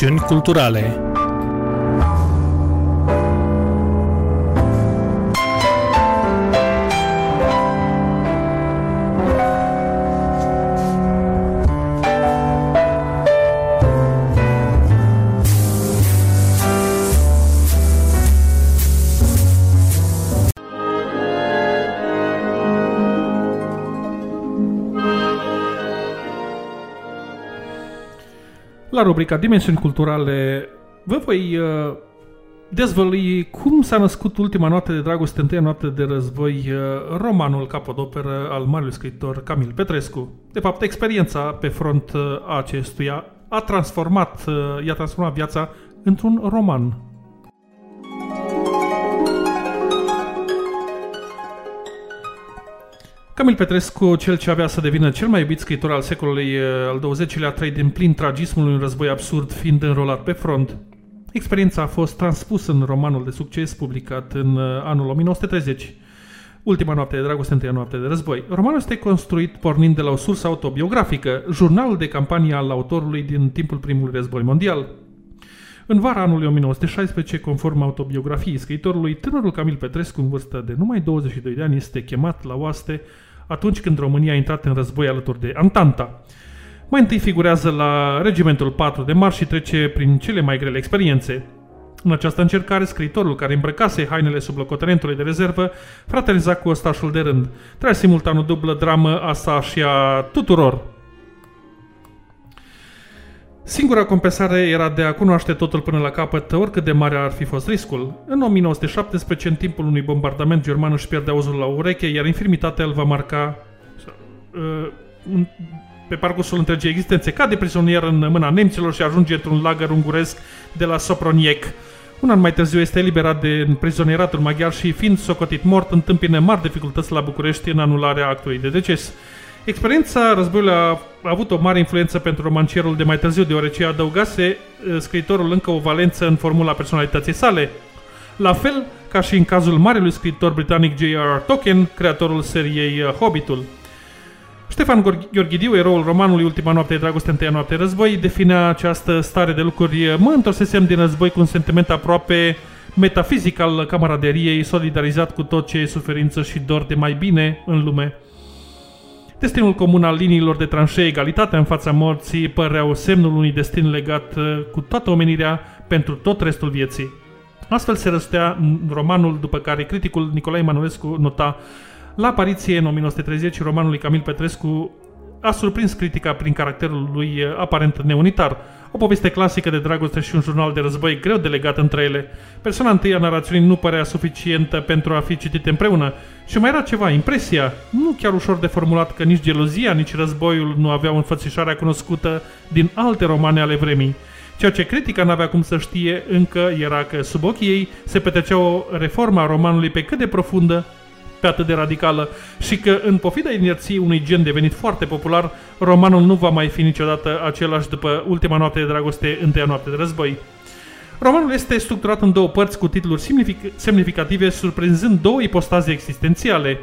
Dimensiuni culturale rubrica Dimensiuni Culturale vă voi uh, dezvălui cum s-a născut ultima noapte de dragoste, întâia noapte de război, uh, romanul capodoperă al marelui scriitor Camil Petrescu. De fapt, experiența pe front uh, a acestuia a transformat, uh, i-a transformat viața într-un roman. Camil Petrescu, cel ce avea să devină cel mai iubit scriitor al secolului uh, al XX-lea, a trăit din plin tragismul unui război absurd, fiind înrolat pe front. Experiența a fost transpusă în romanul de succes publicat în uh, anul 1930, Ultima noapte de dragoste, întâia noapte de război. Romanul este construit pornind de la o sursă autobiografică, jurnalul de campanie al autorului din timpul primului război mondial. În vara anului 1916, conform autobiografiei scriitorului, tânărul Camil Petrescu, în vârstă de numai 22 de ani, este chemat la oaste atunci când România a intrat în război alături de Antanta. Mai întâi figurează la regimentul 4 de marș și trece prin cele mai grele experiențe. În această încercare, scriitorul care îmbrăcase hainele sub locotenentului de rezervă fraterniza cu ostașul de rând. Trăia simultan o dublă dramă a sa și a tuturor. Singura compensare era de a cunoaște totul până la capăt, oricât de mare ar fi fost riscul. În 1917, în timpul unui bombardament german, își pierde auzul la ureche, iar infirmitatea îl va marca uh, în- pe parcursul întregii existențe. Cade prizonier în mâna nemților și ajunge într-un lagăr unguresc de la Soproniec. Un an mai târziu este eliberat de prizonieratul maghiar și, fiind socotit mort, întâmpină mari dificultăți la București în anularea actului de deces. Experiența războiului a avut o mare influență pentru romancierul de mai târziu, deoarece adăugase eh, scriitorul încă o valență în formula personalității sale. La fel ca și în cazul marelui scriitor britanic J.R.R. Tolkien, creatorul seriei eh, Hobbitul. Ștefan Gor- Gheorghidiu, eroul romanului Ultima noapte de dragoste, întâia noapte de război, definea această stare de lucruri. Mă întorsesem din război cu un sentiment aproape metafizic al camaraderiei, solidarizat cu tot ce e suferință și dor de mai bine în lume. Destinul comun al liniilor de tranșee, egalitatea în fața morții, păreau semnul unui destin legat uh, cu toată omenirea pentru tot restul vieții. Astfel se răstea romanul după care criticul Nicolae Manolescu nota la apariție în 1930 romanului Camil Petrescu a surprins critica prin caracterul lui uh, aparent neunitar. O poveste clasică de dragoste și un jurnal de război greu de legat între ele. Persoana întâi a narațiunii nu părea suficientă pentru a fi citite împreună. Și mai era ceva, impresia, nu chiar ușor de formulat că nici gelozia, nici războiul nu aveau înfățișarea cunoscută din alte romane ale vremii. Ceea ce critica n-avea cum să știe încă era că sub ochii ei se petrecea o reformă a romanului pe cât de profundă, pe atât de radicală și că în pofida inerției unui gen devenit foarte popular, romanul nu va mai fi niciodată același după ultima noapte de dragoste, întâia noapte de război. Romanul este structurat în două părți cu titluri semnific- semnificative, surprinzând două ipostaze existențiale.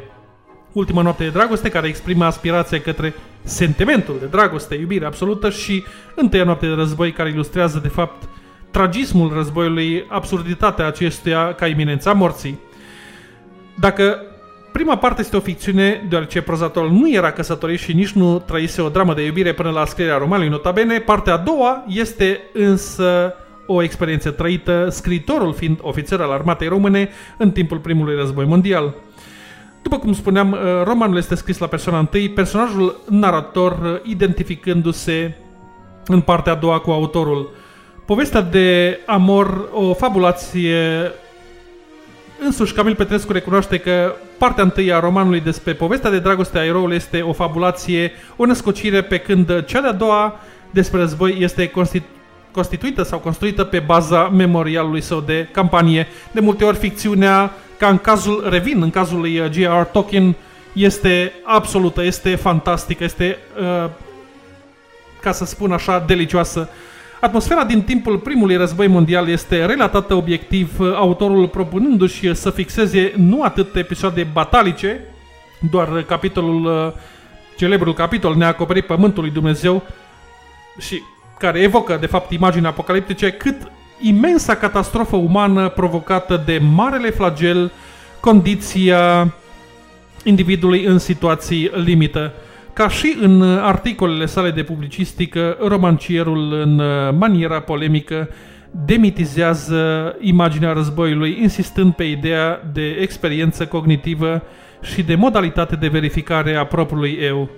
Ultima noapte de dragoste, care exprimă aspirația către sentimentul de dragoste, iubire absolută și întâia noapte de război, care ilustrează, de fapt, tragismul războiului, absurditatea acestuia ca iminența morții. Dacă prima parte este o ficțiune, deoarece prozatorul nu era căsătorit și nici nu trăise o dramă de iubire până la scrierea romanului notabene, partea a doua este însă o experiență trăită, scriitorul fiind ofițer al armatei române în timpul primului război mondial. După cum spuneam, uh, romanul este scris la persoana întâi, personajul narator uh, identificându-se în partea a doua cu autorul. Povestea de amor, o fabulație Însuși, Camil Petrescu recunoaște că partea întâi a romanului despre povestea de dragoste a eroului este o fabulație, o născocire, pe când cea de-a doua despre război este constitu- constituită sau construită pe baza memorialului său de campanie. De multe ori ficțiunea, ca în cazul, revin, în cazul lui uh, J.R. Tolkien, este absolută, este fantastică, este, uh, ca să spun așa, delicioasă. Atmosfera din timpul primului război mondial este relatată obiectiv, uh, autorul propunându-și să fixeze nu atât episoade batalice, doar capitolul, uh, celebrul capitol neacoperit pământul lui Dumnezeu și care evocă de fapt imagini apocaliptice, cât imensa catastrofă umană provocată de marele flagel, condiția individului în situații limită. Ca și în articolele sale de publicistică, romancierul în maniera polemică demitizează imaginea războiului, insistând pe ideea de experiență cognitivă și de modalitate de verificare a propriului eu.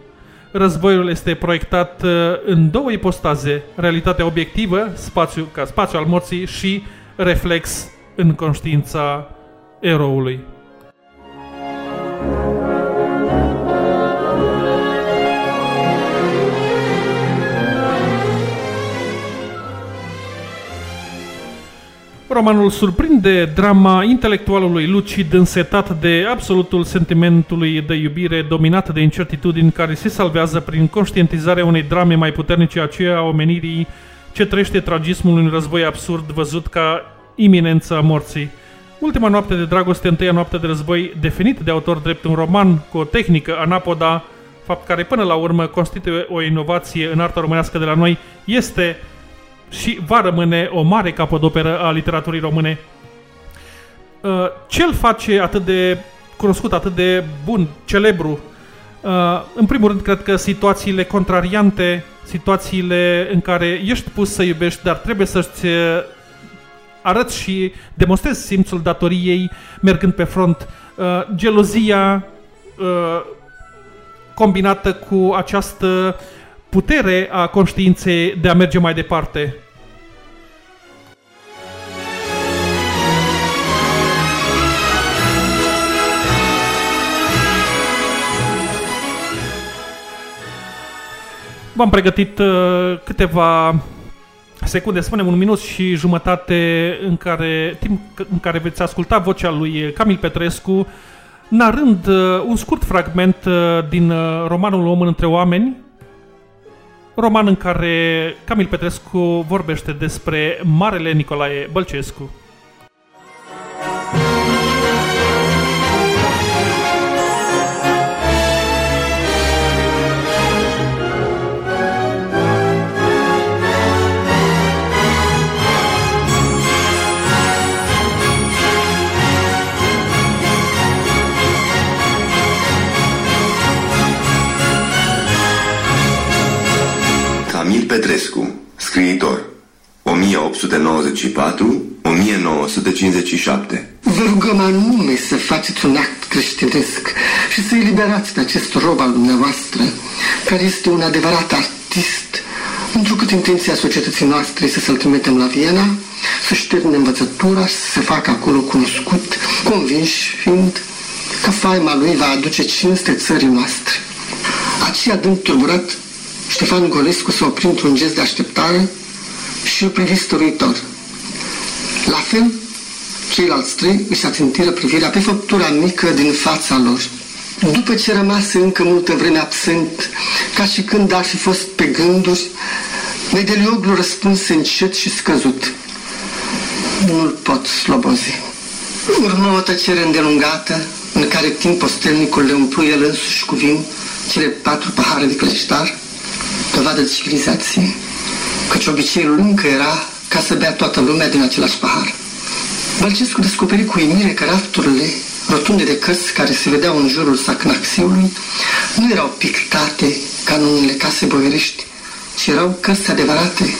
Războiul este proiectat uh, în două ipostaze, realitatea obiectivă, spațiu ca spațiu al morții și reflex în conștiința eroului. Romanul surprinde drama intelectualului lucid însetat de absolutul sentimentului de iubire dominat de incertitudini care se salvează prin conștientizarea unei drame mai puternice aceea a omenirii ce trăiește tragismul unui război absurd văzut ca iminența morții. Ultima noapte de dragoste, întâia noapte de război, definit de autor drept un roman cu o tehnică anapoda, fapt care până la urmă constituie o inovație în arta românească de la noi, este și va rămâne o mare capodoperă a literaturii române. Uh, Ce îl face atât de cunoscut, atât de bun, celebru? Uh, În primul rând, cred că situațiile contrariante, situațiile în care ești pus să iubești, dar trebuie să-ți uh, arăți și demonstrezi simțul datoriei mergând pe front. Uh, gelozia uh, combinată cu această putere a conștiinței de a merge mai departe. V-am pregătit uh, câteva secunde, spunem un minut și jumătate în care, timp în care veți asculta vocea lui Camil Petrescu narând uh, un scurt fragment uh, din uh, romanul Om între oameni, roman în care Camil Petrescu vorbește despre Marele Nicolae Bălcescu. Camil Petrescu, scriitor, 1894-1957. Vă rugăm anume să faceți un act creștinesc și să eliberați de acest rob al dumneavoastră, care este un adevărat artist, întrucât intenția societății noastre este să-l trimitem la Viena, să-și termine învățătura și să se facă acolo cunoscut, convinși fiind că faima lui va aduce cinste țării noastre. Aceea dând turburat, Ștefan Golescu s-a oprit într-un gest de așteptare și îl privi stăruitor. La fel, ceilalți trei își ațintiră privirea pe făptura mică din fața lor. După ce rămase încă multă vreme absent, ca și când ar fi fost pe gânduri, Medelioglu răspunse încet și scăzut. Nu-l pot slobozi. Urmă o tăcere îndelungată, în care timp postelnicul le umplu el însuși cu vin cele patru pahare de cleștar, dovadă de civilizație, căci obiceiul încă era ca să bea toată lumea din același pahar. Bălcescu descoperi cu uimire că rafturile rotunde de cărți care se vedeau în jurul sacnaxiului nu erau pictate ca în unele case boierești, ci erau cărți adevărate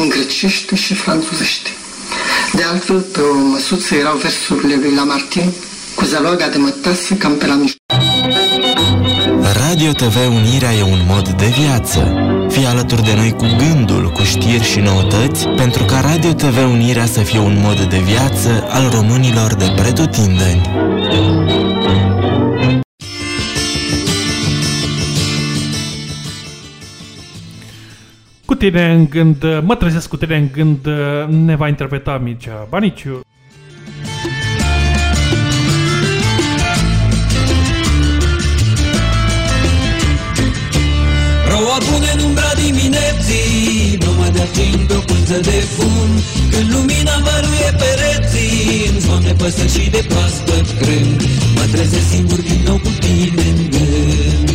în grecește și franțuzește. De altfel, pe o măsuță erau versurile lui Lamartine cu zaloaga de mătase cam pe la mijloc. Radio TV Unirea e un mod de viață. Fii alături de noi cu gândul, cu știri și noutăți, pentru ca Radio TV Unirea să fie un mod de viață al românilor de pretutindeni. Cu tine în gând, mă trezesc cu tine în gând, ne va interpreta Mircea Baniciu. Ploua pune în umbra dimineții Numai de argint o pânză de fum Când lumina văruie pereții În zone păsări și de proaspăt crând Mă trezesc singur din nou cu tine în gând.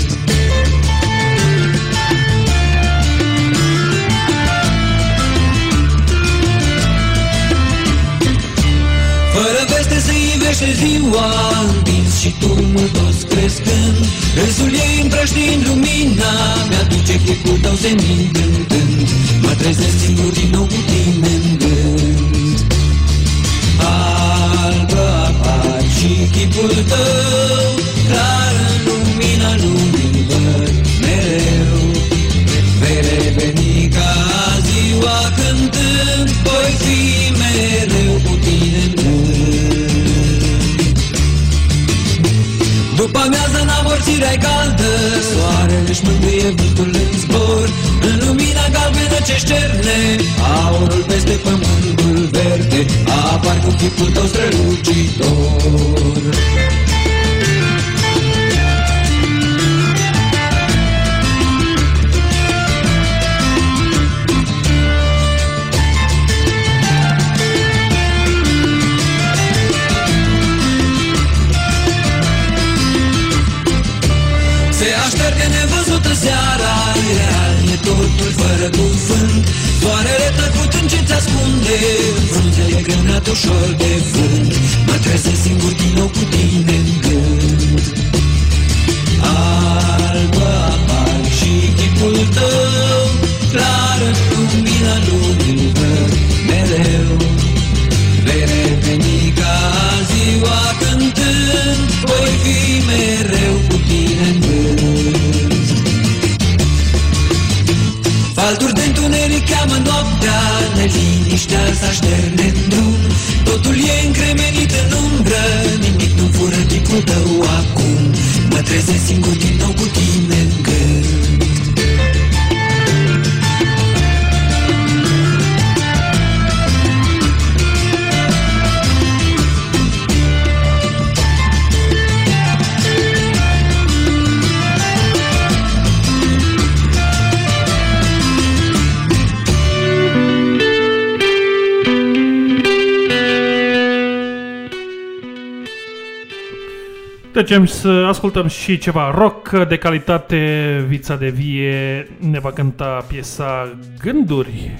Fără veste se ivește ziua Împins și tu mă dos crescând Râsul ei împrăștind lumina Mi-aduce chipul tău senin cântând Mă trezesc singur din nou cu tine în gând. Albă apa și chipul tău Clar în lumina lumii văd mereu. Vei reveni ca ziua cântând în amorțirea caldă. Soarele își mângâie vântul în zbor. În lumina galbenă ce șterne Aurul peste pământul verde Apă chipul tău strălucitor Real e totul fără cuvânt Soarele tăcut în ce-ți ascunde Frunzele grânat ușor de vânt. Mă trezesc singur din nou cu tine în gând. Albă apar și chipul tău Clar în lumina lunii văd. Mereu Vei reveni ca ziua cântând Voi fi mereu cu tine în gând Falturi de întuneric cheamă noaptea Neliniștea s-a șterne în drum. Totul e încremenit în umbră Nimic nu fură chipul tău acum. Mă trezesc singur din nou cu tine Trecem să ascultăm și ceva rock de calitate. Vița de vie ne va cânta piesa Gânduri.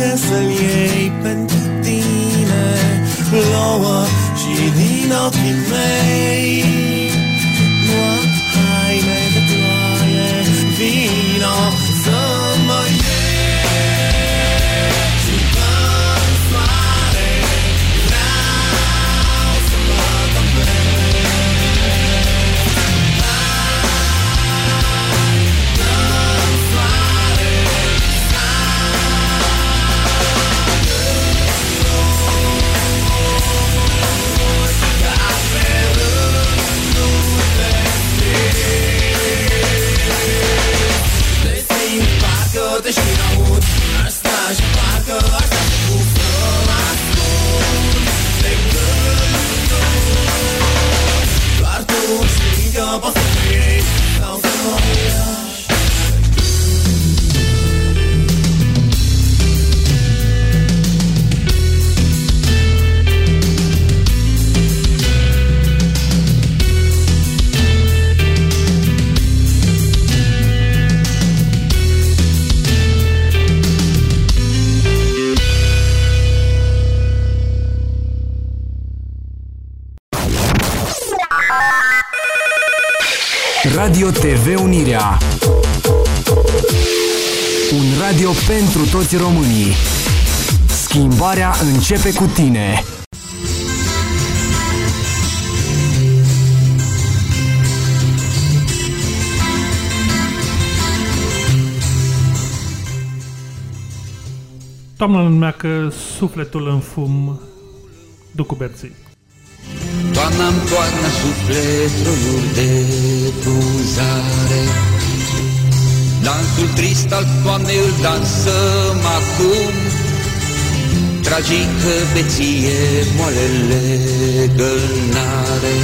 Roagă să-l iei pentru tine Plouă și din ochii mei toți românii Schimbarea începe cu tine. Toamna înmeacă sufletul în fum, ducu berții. Toamna-mi toarnă sufletul de frunzare Dansul trist al toamnei îl dansăm acum Tragică beție, moalele gălnare.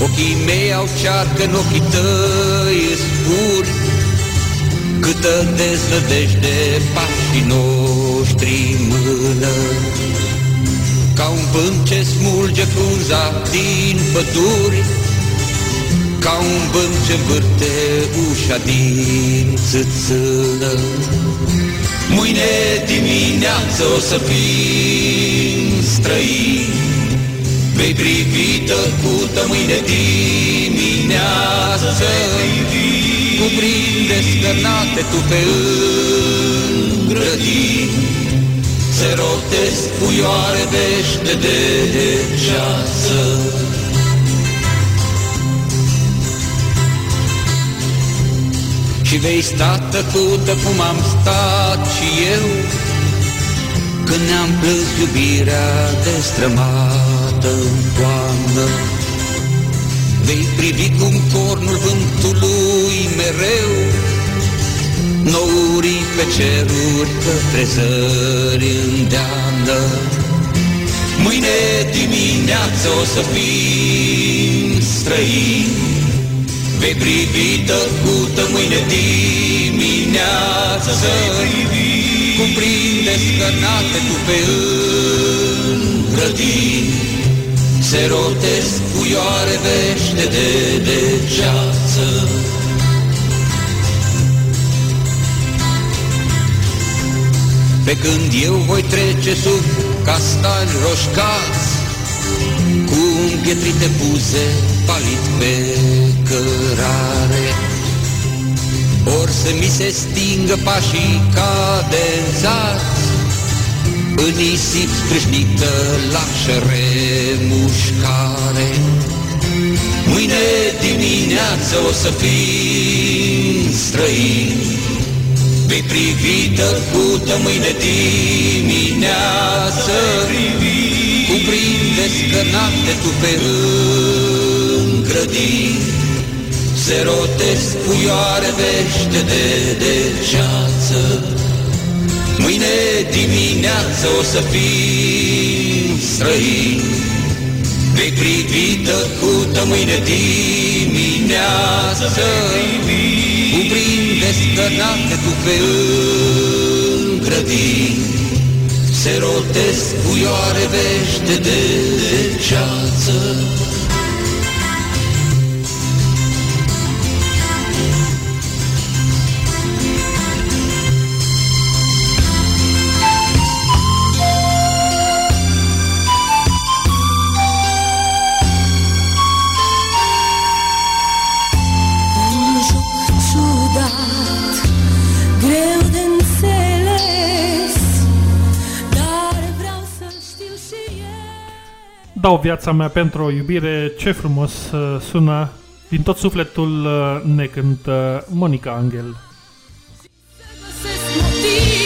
Ochii mei au cearcă în ochii tăi spuri Câtă deznădejde pașii noștri mână. Ca un vânt ce smulge frunza din păduri Ca un vânt ce învârte ușa din țâțână. Mâine dimineață o să fim străini. Vei privi tăcută mâine dimineață. Cuprinde scărnate tu pe îngrădini. Se rotesc puioare vește de ceață Și vei sta tăcută cum am stat și eu Când ne-am plâns iubirea destrămată în toamnă. Vei privi cum cornul vântului mereu Nourii pe ceruri către zări îndeamnă. Mâine dimineață o să fim străini Vei privi tăcută mâine dimineață Cuprinde scănate tu pe îngrădini. Se rotesc puioare vește de, de ceață Pe când eu voi trece sub castani roșcați Cu împietrite buze palit pe cărare Or să mi se stingă pașii cadenzați În nisip sprâșnită lașă remușcare Mâine dimineață o să fim străini. Vei privi tăcută mâine dimineață. Cuprinde scănate tu pe îngrădini Se rotesc puioare vește de, de ceață Mâine dimineață o să fim străini. Vei privi tăcută mâine dimineață. Cuprinde scănate tu pe îngrădini. Se rotesc puioare vește de, de Dau viața mea pentru o iubire, ce frumos uh, sună. Din tot sufletul uh, ne cântă Monica Angel. Găsesc motiv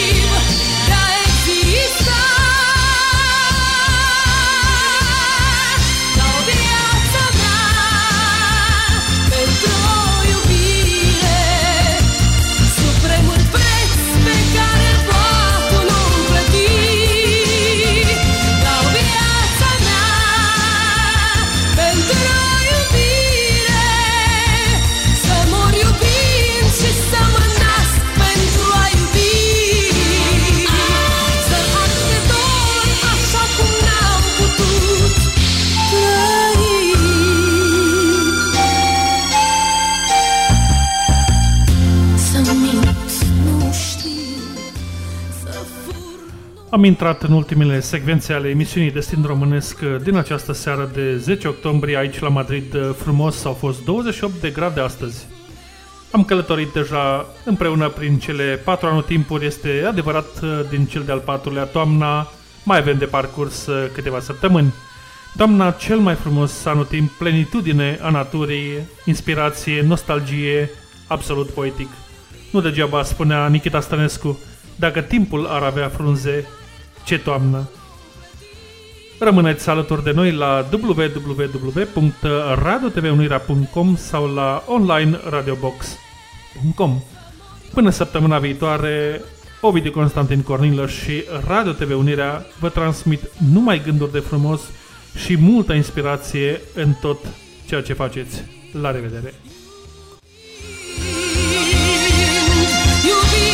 Am intrat în ultimele secvențe ale emisiunii Destin Românesc uh, din această seară de 10 octombrie aici la Madrid. Uh, frumos au fost 28 de grade astăzi. Am călătorit deja împreună prin cele patru anotimpuri, este adevărat uh, din cel de-al patrulea toamna, mai avem de parcurs câteva săptămâni. Toamna cel mai frumos anotimp, plenitudine a naturii, inspirație, nostalgie, absolut poetic. Nu degeaba spunea Nikita Stănescu, dacă timpul ar avea frunze, ce toamnă! Rămâneți alături de noi la www.radiotvunirea.com sau la online radiobox.com. Până săptămâna viitoare, Ovidiu Constantin Cornilă și Radio TV Unirea vă transmit numai gânduri de frumos și multă inspirație în tot ceea ce faceți. La revedere! You'll be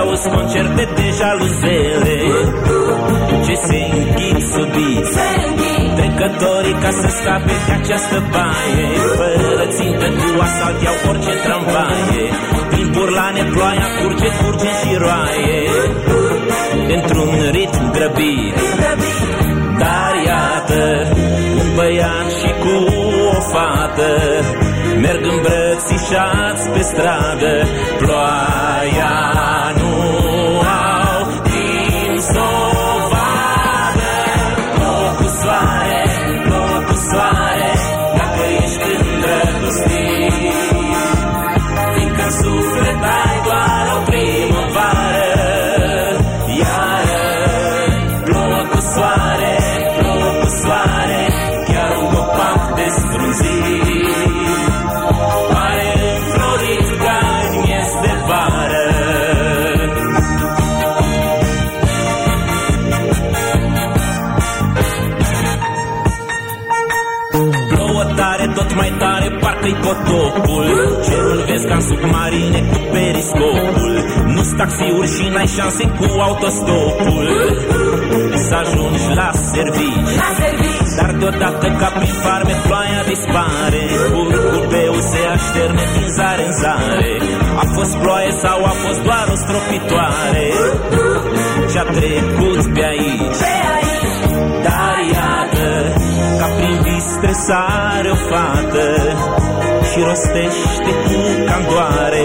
auzi concerte de jaluzele Ce se închid subiți Trecătorii ca să scape de această baie. Fără țintă cu asalt iau orice tramvaie. Prin burlane ploaia curge, curge și roaie. Într-un ritm grăbit. Dar iată un băiat și cu o fată. Merg îmbrățișați pe stradă Ploaia ca în submarine cu periscopul. Nu-s taxiuri și n-ai șanse cu autostopul. Să ajungi la servici. Dar deodată ca prin farme ploaia dispare. Curcubeu se așterne din zare în zare. A fost ploaie sau a fost doar o stropitoare? Ce-a trecut pe aici? Dar iată ca prin vis tresare o fată Și rostește cu candoare